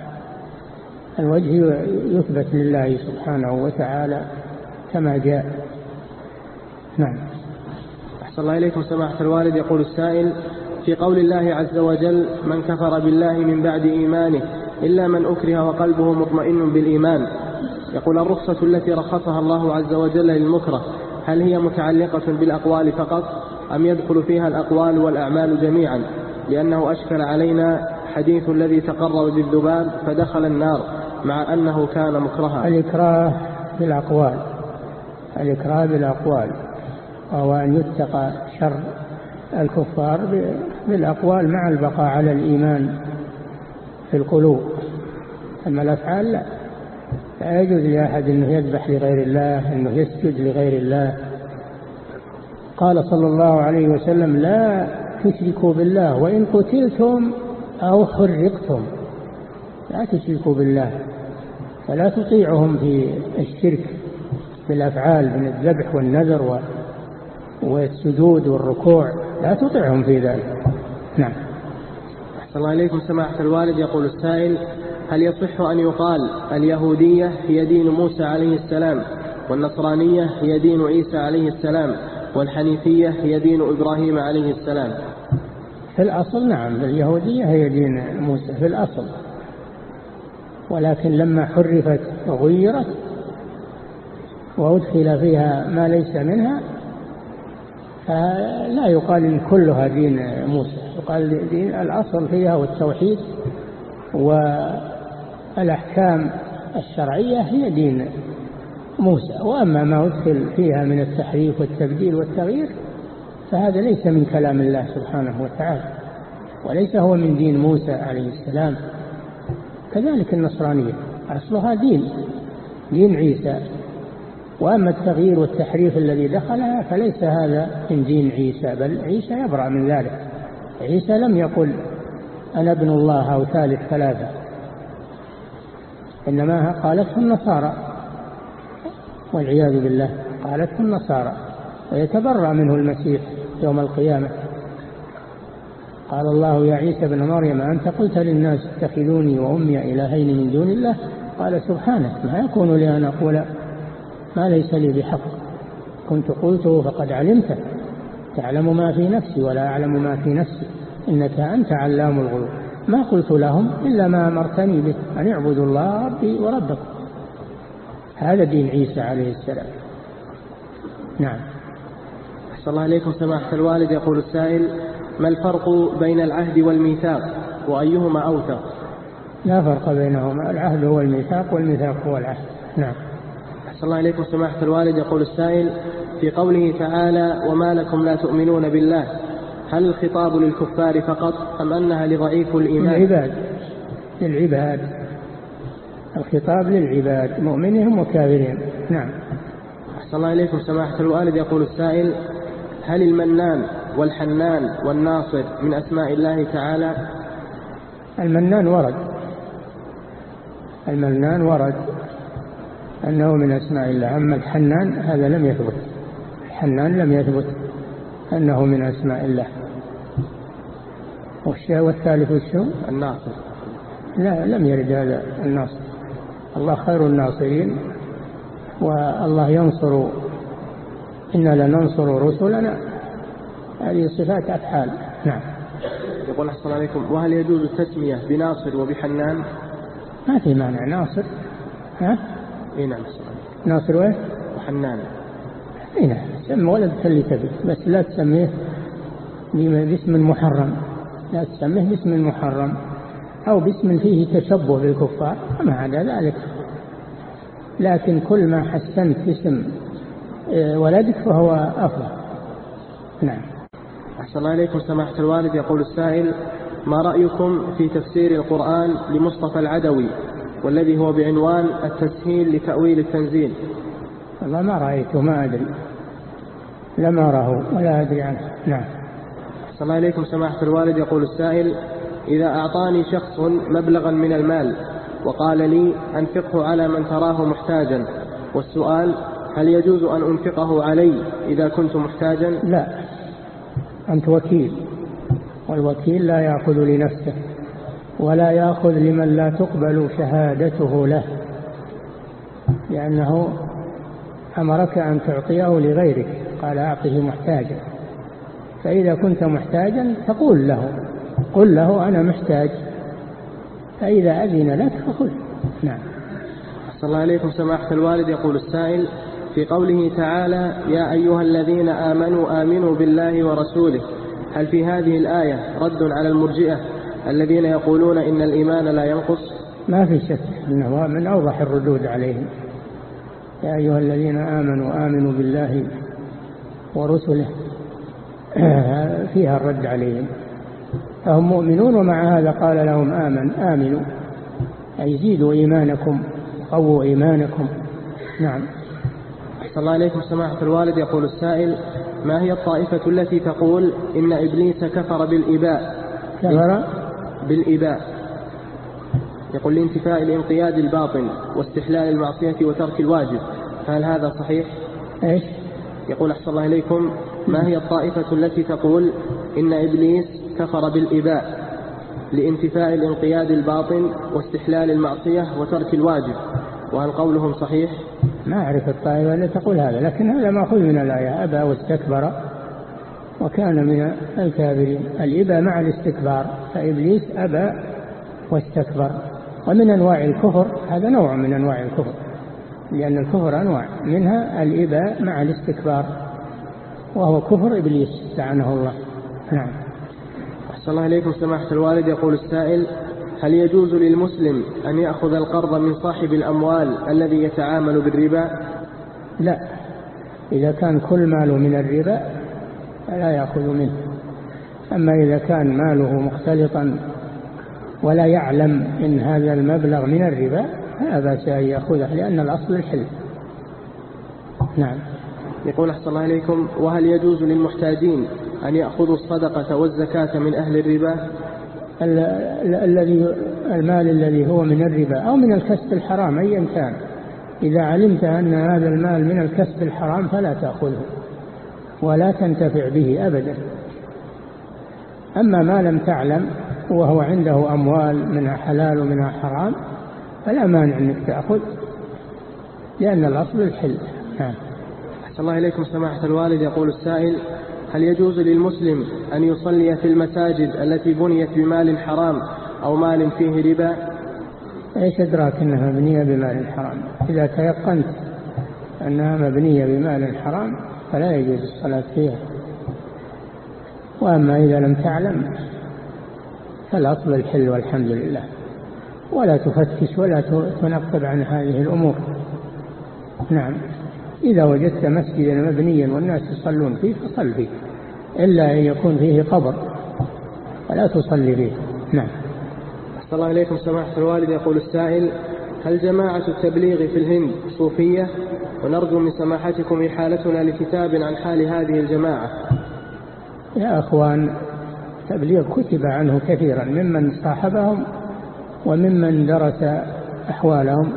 يثبت لله سبحانه وتعالى كما جاء. نعم. أحسن الله إليكم سماحة الوالد يقول السائل في قول الله عز وجل من كفر بالله من بعد إيمانه إلا من أكره وقلبه مطمئن بالإيمان. يقول الرخصة التي رخصها الله عز وجل للمكره هل هي متعلقة بالأقوال فقط أم يدخل فيها الأقوال والأعمال جميعا؟ لأنه أشكل علينا حديث الذي تقرب بالذباب فدخل النار مع أنه كان مكرها. الإكراه بالأقوال الإكراه بالأقوال. وهو أن يتقى شر الكفار بالأقوال مع البقاء على الإيمان في القلوب. أما الأفعال لا. لا يجوز لأحد أنه يذبح لغير الله أنه يسجد لغير الله. قال صلى الله عليه وسلم لا تشركوا بالله وإن قتلتم أو حرقتم لا تشركوا بالله فلا تطيعهم في الشرك بالأفعال من الذبح والنذر والسجود والركوع لا تطيعهم في ذلك. نعم. أحسن الله إليكم سماحة الوالد. يقول السائل هل يصح أن يقال اليهودية هي دين موسى عليه السلام والنصرانية هي دين عيسى عليه السلام والحنيفية هي دين إبراهيم عليه السلام؟ في الأصل نعم اليهودية هي دين موسى في الأصل. ولكن لما حرفت وغيرت وأدخل فيها ما ليس منها فلا يقال إن كلها دين موسى يقال دين الأصل فيها والتوحيد والأحكام الشرعية هي دين موسى. وأما ما أدخل فيها من التحريف والتبديل والتغيير فهذا ليس من كلام الله سبحانه وتعالى وليس هو من دين موسى عليه السلام. كذلك النصرانية أصلها دين دين عيسى. وأما التغيير والتحريف الذي دخلها فليس هذا من دين عيسى بل عيسى يبرأ من ذلك. عيسى لم يقل أنا ابن الله أو ثالث ثلاثة إنما قالته النصارى. والعياذ بالله قالته النصارى ويتبرأ منه المسيح يوم القيامة. قال الله يا عيسى ابن مريم أنت قلت للناس اتخذوني وأمي إلهين من دون الله؟ قال سبحانك ما يكون لي أن أقول ما ليس لي بحق. كنت قلته فقد علمته. تعلم ما في نفسي ولا أعلم ما في نفسي. إنك أنت علام الغيوب. ما قلت لهم إلا ما أمرتني به. أن اعبدوا الله ربي وربكم. هذا دين عيسى عليه السلام. نعم. أحسن الله إليكم سماحة الوالد. يقول السائل ما الفرق بين العهد والميثاق وأيهما أوثق؟ لا فرق بينهما. العهد هو الميثاق والميثاق هو العهد. نعم. أحسن الله إليكم سماحة الوالد. يقول السائل في قوله تعالى وما لكم لا تؤمنون بالله هل الخطاب للكفار فقط أم أنها لضعيف الإيمان؟ للعباد للعباد. الخطاب للعباد مؤمنهم وكافرين نعم. أحسن الله إليكم سماحة الوالد. يقول السائل هل المنان والحنان والناصر من أسماء الله تعالى؟ المنان ورد. المنان ورد. أنه من أسماء الله. أما الحنان هذا لم يثبت. الحنان لم يثبت أنه من أسماء الله. والثالث الشو الناصر. لا لم يرد هذا الناصر. الله خير الناصرين والله ينصر. إنا لننصر رسلنا. هذه صفات أفعال. نعم. يقول أحسن عليكم. وهل يجوز التسمية بناصر وبحنان؟ ما في مانع. ناصر. ها؟ اي نعم ناصر وين؟ وحنان. اي نعم سمي ولد اللي تبي بس لا تسميه باسم محرم. لا تسميه باسم محرم أو باسم فيه تشبه بالكفار وما عدا ذلك. لكن كل ما حسنت اسم آه، ولدك فهو أفضل. نعم. أحسن الله إليكم سماحة الوالد. يقول السائل ما رأيكم في تفسير القرآن لمصطفى العدوي؟ والذي هو بعنوان التسهيل لتأويل التنزيل. والله ما رأيته ما أدري. لم أره ولا أدري عنه. نعم. الله إليكم سماحة الوالد. يقول السائل إذا أعطاني شخص مبلغا من المال وقال لي أنفقه على من تراه محتاجا والسؤال هل يجوز أن أنفقه علي إذا كنت محتاجا؟ لا. أنت وكيل والوكيل لا يأخذ لنفسه. ولا يأخذ لمن لا تقبل شهادته له لأنه أمرك أن تعطيه لغيرك قال أعطه محتاجا. فإذا كنت محتاجا تقول له قل له أنا محتاج. فإذا أذن لك فخذ نعم. أحسن الله عليكم سماحة الوالد. يقول السائل في قوله تعالى يا أيها الذين آمنوا آمنوا بالله ورسوله هل في هذه الآية رد على المرجئة؟ الذين يقولون إن الإيمان لا ينقص. ما في شك إنه من أوضح الردود عليهم. يا أيها الذين آمنوا آمنوا بالله ورسله. *clears throat* فيها الرد عليهم. فهم مؤمنون ومع هذا قال لهم آمن آمنوا. أي زيدوا إيمانكم قووا إيمانكم. نعم. أحسن الله إليكم سماحة الوالد. يقول السائل ما هي الطائفة التي تقول إن إبليس كفر بالإباء؟ كفر؟ بالإباء يقول لانتفاء الانقياد الباطن واستحلال المعصية وترك الواجب هل هذا صحيح؟ إيش؟ يقول أحسن الله إليكم ما هي الطائفة التي تقول إن إبليس كفر بالإباء لانتفاء الانقياد الباطن واستحلال المعصية وترك الواجب وهل قولهم صحيح؟ ما أعرف الطائفة التي تقول هذا لكن هذا مأخوذ من الآية أبى واستكبر وكان من الكافرين. الإباء مع الاستكبار فإبليس أبى واستكبر. ومن أنواع الكفر هذا نوع من أنواع الكفر لأن الكفر أنواع. منها الإباء مع الاستكبار وهو كفر إبليس لعنه الله. نعم. أحسن الله إليكم سماحة الوالد. يقول السائل هل يجوز للمسلم أن يأخذ القرض من صاحب الأموال الذي يتعامل بالربا؟ لا. إذا كان كل ماله من الربا فلا يأخذ منه. أما إذا كان ماله مختلطا ولا يعلم إن هذا المبلغ من الربا فلا بأس أن يأخذه لأن الأصل الحل نعم. يقول أحسن الله إليكم وهل يجوز للمحتاجين أن يأخذوا الصدقة والزكاة من أهل الربا؟ الذي المال الذي هو من الربا أو من الكسب الحرام أيا كان. إذا علمت أن هذا المال من الكسب الحرام فلا تأخذه. ولا تنتفع به أبدا. أما ما لم تعلم وهو عنده أموال منها حلال ومنها حرام فلا مانع أنك تأخذ لأن الأصل الحل. أحسن الله إليكم سماحة الوالد. يقول السائل هل يجوز للمسلم أن يصلي في المساجد التي بنيت بمال حرام أو مال فيه ربا؟ إيش أدراك أنها مبنية بمال حرام؟ إذا تيقنت أنها مبنية بمال حرام فلا يجوز الصلاة فيها. وأما إذا لم تعلم فالأصل الحل والحمد لله. ولا تفتش ولا تنقب عن هذه الأمور. نعم. إذا وجدت مسجدا مبنيا والناس يصلون فيه فصل فيه. إلا أن يكون فيه قبر فلا تصلي فيه. نعم. أحسن الله إليكم سماحة الوالد. يقول السائل هل جماعة التبليغ في الهند صوفية؟ ونرجو من سماحتكم إحالتنا لكتاب عن حال هذه الجماعة. يا أخوان تبليغ كتب عنه كثيرا ممن صاحبهم وممن درس أحوالهم.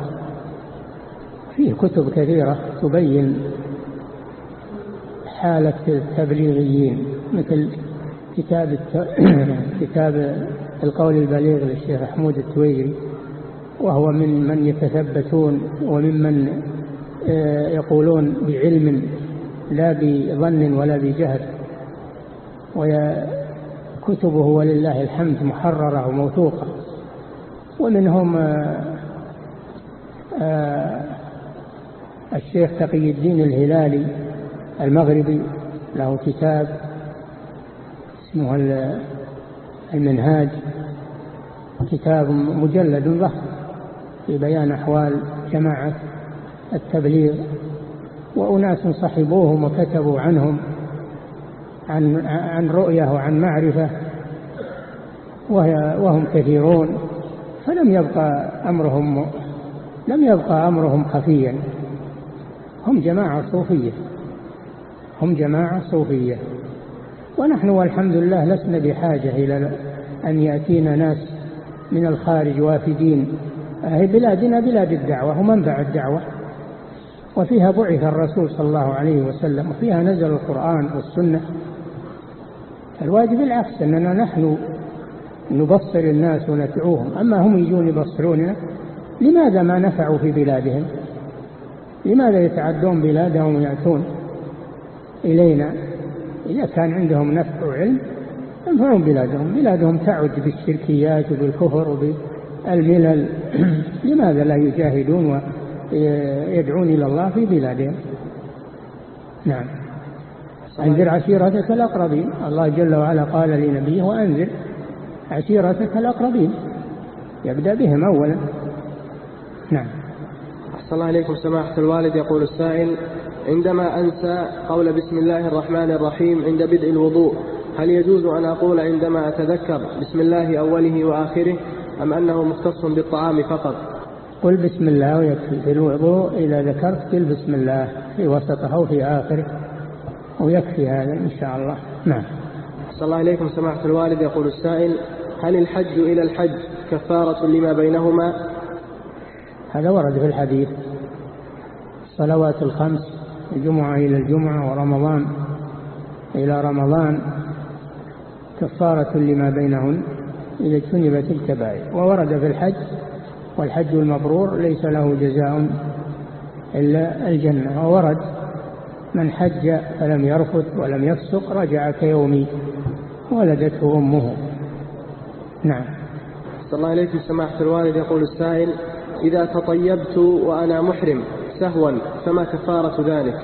فيه كتب كثيرة تبين حالة التبليغيين مثل كتاب *coughs* كتاب القول البليغ للشيخ محمود التويري وهو من من يتثبتون وممن آه، يقولون بعلم لا بظن ولا بجهل. وكتبه ولله الحمد محررة وموثوقة. ومنهم آه، آه، الشيخ تقي الدين الهلالي المغربي له كتاب اسمه المنهاج كتاب مجلد ضخم. في بيان أحوال جماعة التبليغ وأناس صحبوهم وكتبوا عنهم عن عن رؤية وعن معرفة وهم كثيرون فلم يبقى أمرهم لم يبقى أمرهم خفيا. هم جماعة صوفية هم جماعة صوفية. ونحن والحمد لله لسنا بحاجة إلى أن يأتينا ناس من الخارج وافدين هي بلادنا بلاد الدعوة ومنبع الدعوة. وفيها بعث الرسول صلى الله عليه وسلم وفيها نزل القرآن والسنة. الواجب العكس أننا نحن نبصر الناس ونتعوهم. أما هم يجون يبصروننا لماذا ما نفعوا في بلادهم؟ لماذا يتعدون بلادهم ويأتون إلينا؟ إذا كان عندهم نفع وعلم ينفعون بلادهم. بلادهم تعد بالشركيات وبالكفر وبالملل *clears throat* لماذا لا يجاهدون ويدعون إلى الله في بلادهم؟ نعم. أنذر عشيرتك الأقربين. الله جل وعلا قال لنبيه وأنذر عشيرتك الأقربين. يبدأ بهم أولا. نعم. أحسن الله إليكم سماحة الوالد. يقول السائل عندما أنسى قول بسم الله الرحمن الرحيم عند بدء الوضوء هل يجوز أن أقول عندما أتذكر بسم الله أوله وآخره؟ أم أنه مختص بالطعام فقط؟ قل بسم الله ويكفي. في الوضوء إذا ذكرت قل بسم الله في وسطه أو في آخره. ويكفي هذا إن شاء الله. نعم. صلى الله إليكم سماحة الوالد. يقول السائل هل الحج إلى الحج كفارة لما بينهما؟ هذا ورد في الحديث. الصلوات الخمس الجمعة إلى الجمعة ورمضان إلى رمضان كفارة لما بينهن. إذا اجتنبت الكبائر. وورد في الحج والحج المبرور ليس له جزاء إلا الجنة. وورد من حج فلم يرفث ولم يفسق رجع كيوم ولدته أمه. نعم. صلى الله عليه سماحة الوالد. يقول السائل إذا تطيبت وأنا محرم سهوا فما كفارة ذلك؟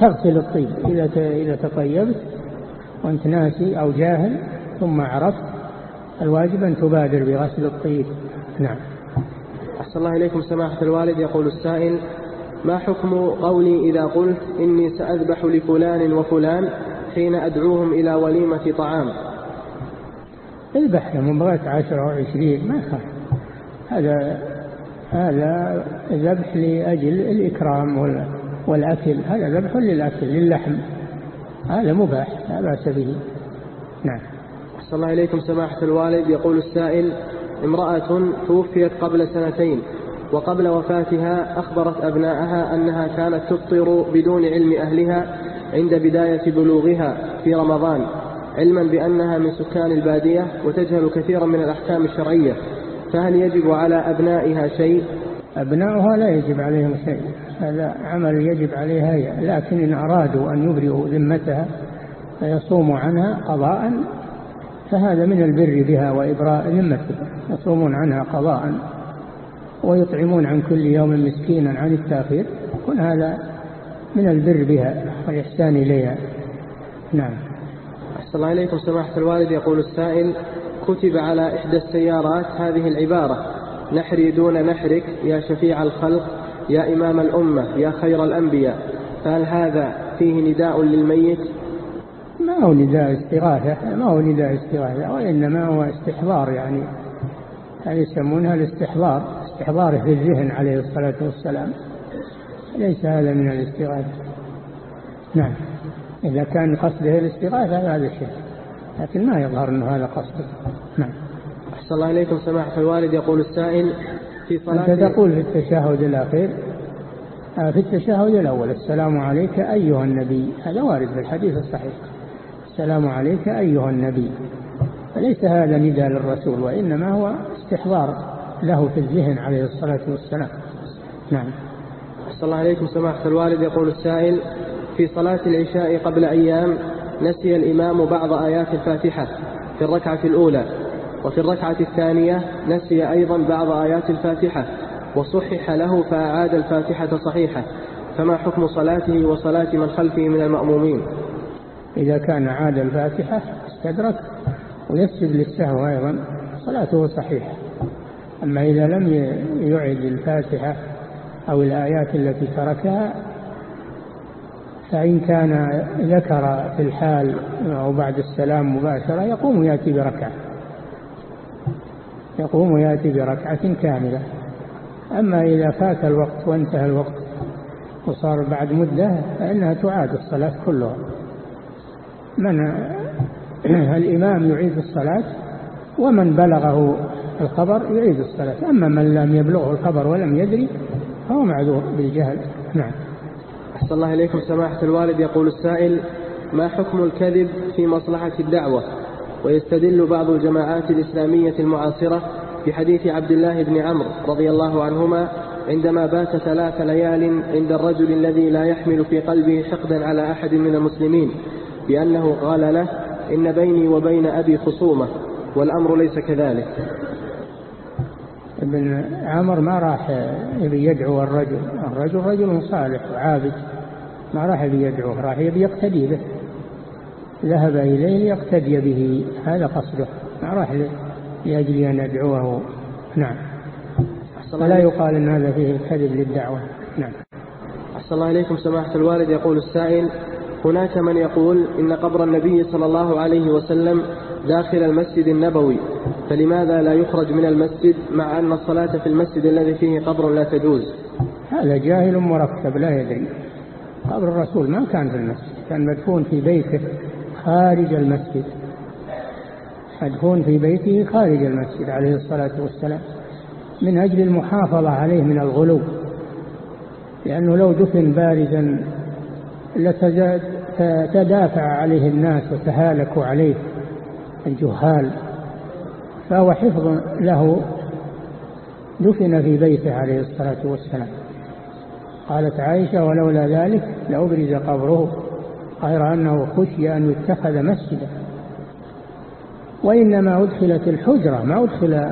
تغسل الطيب. إذا إذا تطيبت وأنت ناسي أو جاهل ثم عرفت الواجب أن تبادر بغسل الطيب. نعم. أحسن الله إليكم سماحة الوالد. يقول السائل ما حكم قولي إذا قلت إني سأذبح لفلان وفلان حين أدعوهم إلى وليمة طعام؟ اذبح لهم بغيت عشرة أو عشرين ما خاف هذا هذا ذبح لأجل الإكرام والأكل. هذا ذبح للأكل للحم. هذا مباح لا بأس به. نعم. أحسن الله إليكم سماحة الوالد. يقول السائل امرأة توفيت قبل سنتين وقبل وفاتها أخبرت أبنائها أنها كانت تفطر بدون علم أهلها عند بداية بلوغها في رمضان علما بأنها من سكان البادية وتجهل كثيرا من الأحكام الشرعية. فهل يجب على أبنائها شيء؟ أبناؤها لا يجب عليهم شيء هذا عمل يجب عليها هي لكن إن أرادوا أن يبرئوا ذمتها فيصوموا عنها قضاء فهذا من البر بها وإبراء ذمتها يصومون عنها قضاء ويطعمون عن كل يوم مسكينا عن التأخير يكون هذا من البر بها والإحسان إليها. نعم. أحسن الله إليكم سماحة الوالد. يقول السائل كتب على إحدى السيارات هذه العبارة نحري دون نحرك يا شفيع الخلق يا إمام الأمة يا خير الأنبياء. فهل هذا فيه نداء للميت؟ ما هو نداء استغاثة ما هو نداء استغاثة وإنما هو استحضار يعني هذه يسمونها الاستحضار استحضاره في الذهن عليه الصلاة والسلام. ليس هذا من الاستغاثة. نعم. إذا كان قصده الاستغاثة هذا شيء لكن ما يظهر أنه هذا قصده. نعم. أحسن الله إليكم سماحة الوالد. يقول السائل في صلاة أنت تقول في التشهد الأخير آه، في التشهد الأول السلام عليك أيها النبي. هذا وارد في الحديث الصحيح. السلام عليك أيها النبي. فليس هذا نداء للرسول وإنما هو استحضار له في الذهن عليه الصلاة والسلام. نعم. أحسن الله عليكم سماحة الوالد. يقول السائل في صلاة العشاء قبل أيام نسي الإمام بعض آيات الفاتحة في الركعة الأولى وفي الركعة الثانية نسي أيضا بعض آيات الفاتحة وصحح له فأعاد الفاتحة صحيحة. فما حكم صلاته وصلاة من خلفه من المأمومين؟ إذا كان عاد الفاتحة استدرك ويسجد للسهو أيضا صلاته صحيحة. أما إذا لم يعد الفاتحة أو الآيات التي تركها فإن كان ذكر في الحال أو بعد السلام مباشرة يقوم يأتي بركعة. يقوم يأتي بركعة كاملة. أما إذا فات الوقت وانتهى الوقت وصار بعد مدة فإنها تعاد الصلاة كلها. من الإمام يعيد الصلاة ومن بلغه الخبر يعيد الصلاة. أما من لم يبلغه الخبر ولم يدري فهو معذور بالجهل. نعم. أحسن الله إليكم سماحة الوالد. يقول السائل ما حكم الكذب في مصلحة الدعوة؟ ويستدل بعض الجماعات الإسلامية المعاصرة بحديث عبد الله بن عمرو رضي الله عنهما عندما بات ثلاث ليال عند الرجل الذي لا يحمل في قلبه حقدا على أحد من المسلمين. بأنه قال له إن بيني وبين أبي خصومة والأمر ليس كذلك. ابن عمر ما راح يبي يدعو الرجل الرجل رجل صالح وعابد ما راح يبي يدعوه راح يبي يقتدي به. ذهب إليه ليقتدي به هذا قصده. ما راح لأجل أن يدعوه. نعم. فلا يقال أن هذا فيه كذب للدعوة. نعم. أحسن الله إليكم سماحة الوالد. يقول السائل هناك من يقول إن قبر النبي صلى الله عليه وسلم داخل المسجد النبوي فلماذا لا يخرج من المسجد مع أن الصلاة في المسجد الذي فيه قبر لا تجوز؟ هذا جاهل مركب لا يدري. قبر الرسول ما كان في المسجد كان مدفون في بيته خارج المسجد. مدفون في بيته خارج المسجد عليه الصلاة والسلام من أجل المحافظة عليه من الغلو. لأنه لو دفن بارزا لتدافع عليه الناس وتهالكوا عليه الجهال فهو حفظ له دفن في بيته عليه الصلاة والسلام. قالت عائشة ولولا ذلك لأبرز قبره غير أنه خشي أن يتخذ مسجدا. وإنما أدخلت الحجرة ما أدخل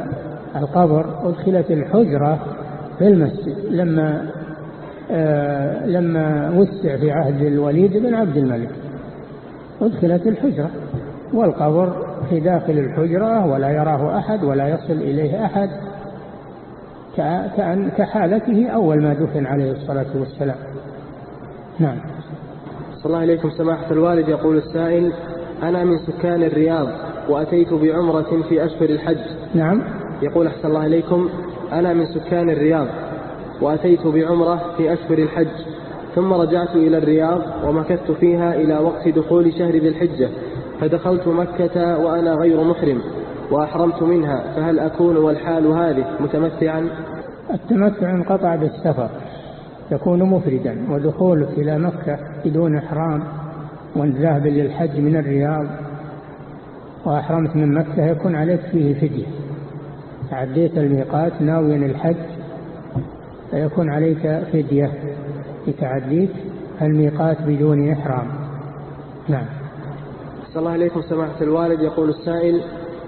القبر أدخلت الحجرة في المسجد. لما لما وسع في عهد الوليد بن عبد الملك. أدخلت الحجرة والقبر في داخل الحجرة ولا يراه أحد ولا يصل إليه أحد. كأن كحالته أول ما دفن عليه الصلاة والسلام. نعم. صلى الله عليكم سماحة الوالد. يقول السائل أنا من سكان الرياض وأتيت بعمرة في أشهر الحج. نعم. يقول أحسن الله عليكم أنا من سكان الرياض. وأتيت بعمرة في أشهر الحج ثم رجعت إلى الرياض ومكثت فيها إلى وقت دخول شهر ذي الحجة فدخلت مكة وأنا غير محرم وأحرمت منها فهل أكون والحال هذه متمتعا؟ التمتع انقطع بالسفر يكون مفردا ودخولك إلى مكة بدون إحرام والذهب للحج من الرياض وأحرمت من مكة يكون عليك فيه فدية. تعديت الميقات ناويا الحج فيكون عليك فدية لتعديك الميقات بدون إحرام. نعم. صلى الله عليكم سماحة الوالد. يقول السائل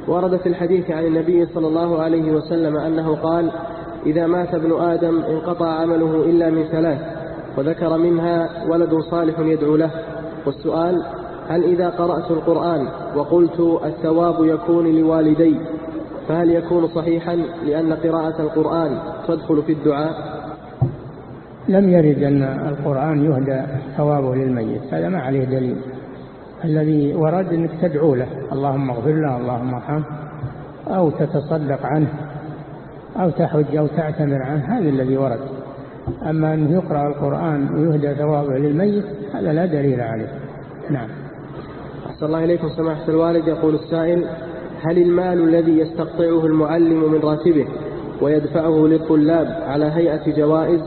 ورد في الحديث عن النبي صلى الله عليه وسلم أنه قال إذا مات ابن آدم انقطع عمله إلا من ثلاث وذكر منها ولد صالح يدعو له. والسؤال هل إذا قرأت القرآن وقلت الثواب يكون لوالدي فهل يكون صحيحا لأن قراءة القرآن تدخل في الدعاء؟ لم يرد أن القرآن يهدى ثوابه للميت هذا ما عليه دليل. الذي ورد أنك تدعو له اللهم اغفر له اللهم ارحمه أو تتصدق عنه أو تحج أو تعتمر عنه هذا الذي ورد. أما أنه يقرأ القرآن ويهدى ثوابه للميت هذا لا دليل عليه. نعم. أحسن الله إليكم سماحة الوالد. يقول السائل هل المال الذي يستقطعه المعلم من راتبه ويدفعه للطلاب على هيئة جوائز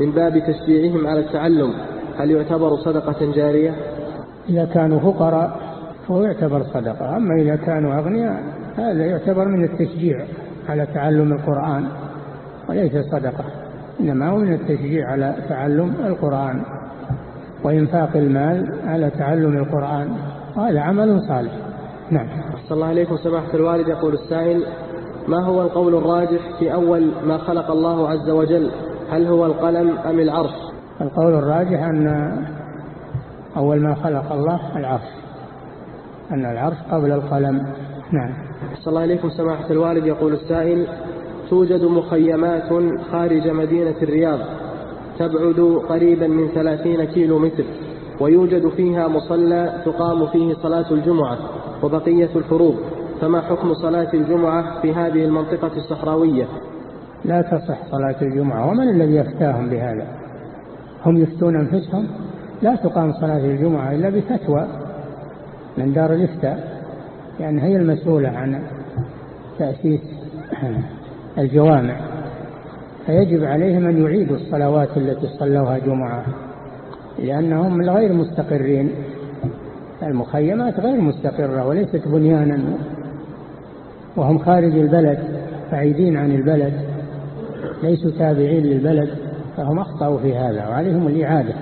من باب تشجيعهم على التعلم هل يعتبر صدقة جارية؟ إذا كانوا فقراء فهو يعتبر صدقة أما إذا كانوا أغنياء هذا يعتبر من التشجيع على تعلم القرآن وليس صدقة إنما هو من التشجيع على تعلم القرآن وإنفاق المال على تعلم القرآن وهذا عمل صالح. نعم. صلى الله عليكم سماحة الوالد يقول السائل ما هو القول الراجح في أول ما خلق الله عز وجل؟ هل هو القلم أم العرش؟ القول الراجح أن أول ما خلق الله العرش أن العرش قبل القلم. نعم. صلى الله عليكم سماحة الوالد. يقول السائل توجد مخيمات خارج مدينة الرياض تبعد قريبا من ثلاثين كيلو متر ويوجد فيها مصلى تقام فيه صلاة الجمعة وبقية الفروض. فما حكم صلاة الجمعة في هذه المنطقة الصحراوية؟ لا تصح صلاة الجمعة ومن الذي يفتاهم بهذا؟ هم يفتون أنفسهم؟ لا تقام صلاة الجمعة إلا بفتوى من دار الإفتاء يعني هي المسؤولة عن تأسيس *clears throat* الجوامع. فيجب عليهم أن يعيدوا الصلوات التي صلوها جمعة لأنهم غير مستقرين. المخيمات غير مستقرة وليست بنيانا وهم خارج البلد بعيدين عن البلد. ليسوا تابعين للبلد فهم أخطأوا في هذا وعليهم الإعادة.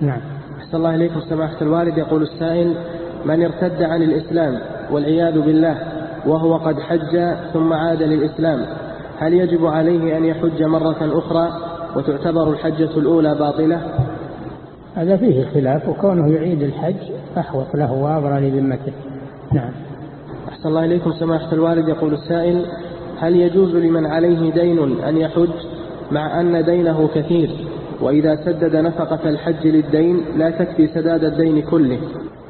نعم. أحسن الله إليكم سماحة الوالد. يقول السائل من ارتد عن الإسلام والعياذ بالله وهو قد حج ثم عاد للإسلام هل يجب عليه أن يحج مرة أخرى وتعتبر الحجة الأولى باطلة؟ هذا فيه خلاف وكونه يعيد الحج أحوط له وأبرى لذمته. نعم. أحسن الله إليكم سماحة الوالد. يقول السائل هل يجوز لمن عليه دين أن يحج مع أن دينه كثير؟ وإذا سدد نفقة الحج للدين لا تكفي سداد الدين كله.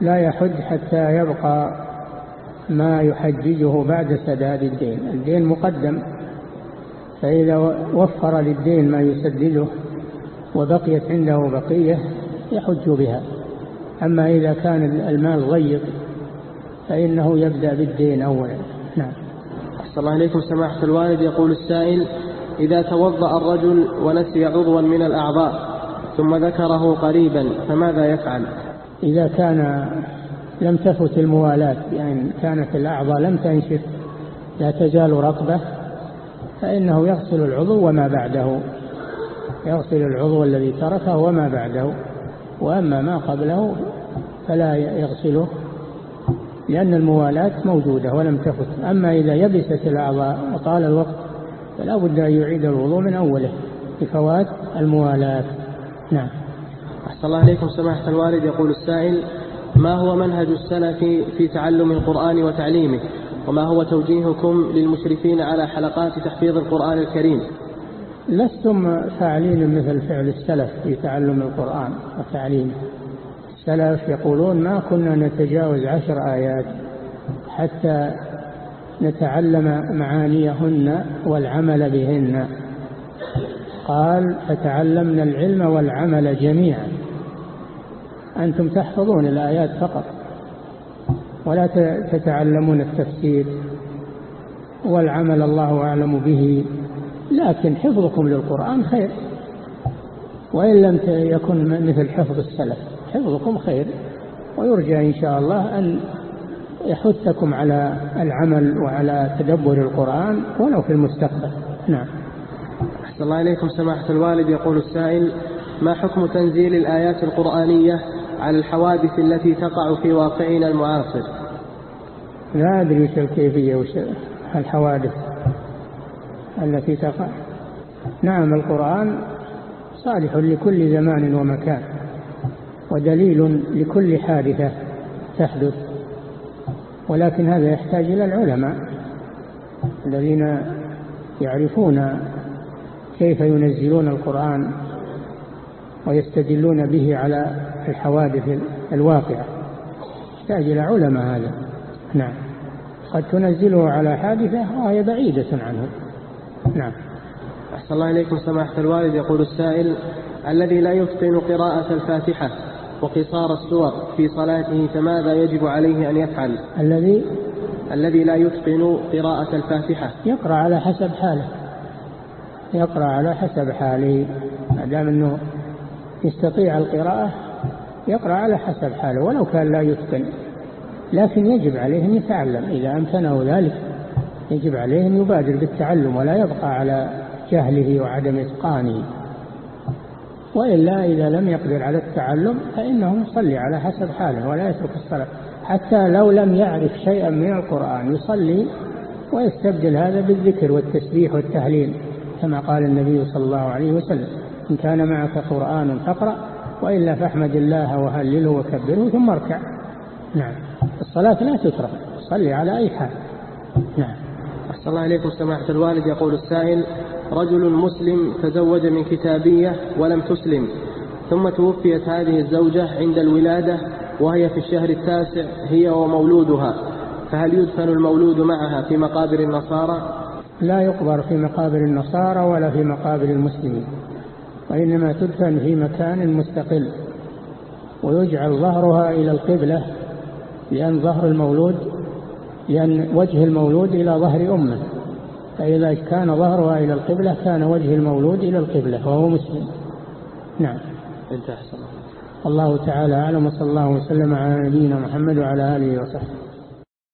لا يحج حتى يبقى ما يحججه بعد سداد الدين. الدين مقدم. فإذا وفر للدين ما يسدده وبقيت عنده بقية يحج بها. أما إذا كان المال ضيق فإنه يبدأ بالدين أولا. أحسن الله إليكم سماحة الوالد يقول السائل إذا توضأ الرجل ونسي عضوا من الأعضاء ثم ذكره قريبا فماذا يفعل؟ إذا كان لم تفت الموالاة يعني كانت الأعضاء لم تنشف لا تزال رطبة فإنه يغسل العضو وما بعده. يغسل العضو الذي تركه وما بعده وأما ما قبله فلا يغسله. لأن الموالاة موجودة ولم تفت. أما إذا يبست الأعضاء وطال الوقت فلا بد أن يعيد الوضوء من أوله. لفوات الموالاة نعم. أحسن الله عليكم سماحة الوالد. يقول السائل ما هو منهج السلف في تعلم القرآن وتعليمه؟ وما هو توجيهكم للمشرفين على حلقات تحفيظ القرآن الكريم؟ لستم فاعلين مثل فعل السلف في تعلم القرآن وتعليمه. السلف يقولون ما كنا نتجاوز عشر آيات حتى نتعلم معانيهن والعمل بهن. قال فتعلمنا العلم والعمل جميعا. أنتم تحفظون الآيات فقط ولا تتعلمون التفسير والعمل الله أعلم به لكن حفظكم للقرآن خير وإن لم يكن مثل حفظ السلف. حفظكم خير ويرجى إن شاء الله أن يحثكم على العمل وعلى تدبر القرآن ولو في المستقبل. نعم. أحسن الله إليكم سماحة الوالد. يقول السائل ما حكم تنزيل الآيات القرآنية على الحوادث التي تقع في واقعنا المعاصر؟ لا أدري وش الكيفية وش الحوادث التي تقع. نعم القرآن صالح لكل زمان ومكان. ودليل لكل حادثة تحدث ولكن هذا يحتاج إلى العلماء الذين يعرفون كيف ينزلون القرآن ويستدلون به على الحوادث الواقعة. يحتاج إلى علماء هذا. نعم. قد تنزله على حادثة وهي بعيدة عنه. نعم. أحسن الله إليكم سماحة الوالد. يقول السائل الذي لا يتقن قراءة الفاتحة وقصار السور في صلاته فماذا يجب عليه أن يفعل؟ الذي الذي لا يتقن قراءة الفاتحة. يقرأ على حسب حاله. يقرأ على حسب حاله. ما دام أنه يستطيع القراءة يقرأ على حسب حاله ولو كان لا يتقن. لكن يجب عليه أن يتعلم. إذا أمكنه ذلك يجب عليه أن يبادر بالتعلم ولا يبقى على جهله وعدم إتقانه. وإلا إذا لم يقدر على التعلم فإنه يصلي على حسب حاله ولا يترك الصلاة. حتى لو لم يعرف شيئا من القرآن يصلي ويستبدل هذا بالذكر والتسبيح والتهليل كما قال النبي صلى الله عليه وسلم إن كان معك قرآن فاقرأ وإلا فاحمد الله وهلله وكبره ثم اركع. نعم. الصلاة لا تترك صلي على أي حال. نعم. أحسن الله إليكم سماحة الوالد. يقول السائل رجل مسلم تزوج من كتابية ولم تسلم ثم توفيت هذه الزوجة عند الولادة وهي في الشهر التاسع هي ومولودها. فهل يدفن المولود معها في مقابر النصارى؟ لا يقبر في مقابر النصارى ولا في مقابر المسلمين وإنما تدفن في مكان مستقل ويجعل ظهرها إلى القبلة لأن ظهر المولود لأن وجه المولود إلى ظهر أمة فإذا كان ظهرها إلى القبلة كان وجه المولود إلى القبلة وهو مسلم. نعم. انتهى الله تعالى أعلم وصلى الله وسلم على نبينا محمد وعلى آله وصحبه.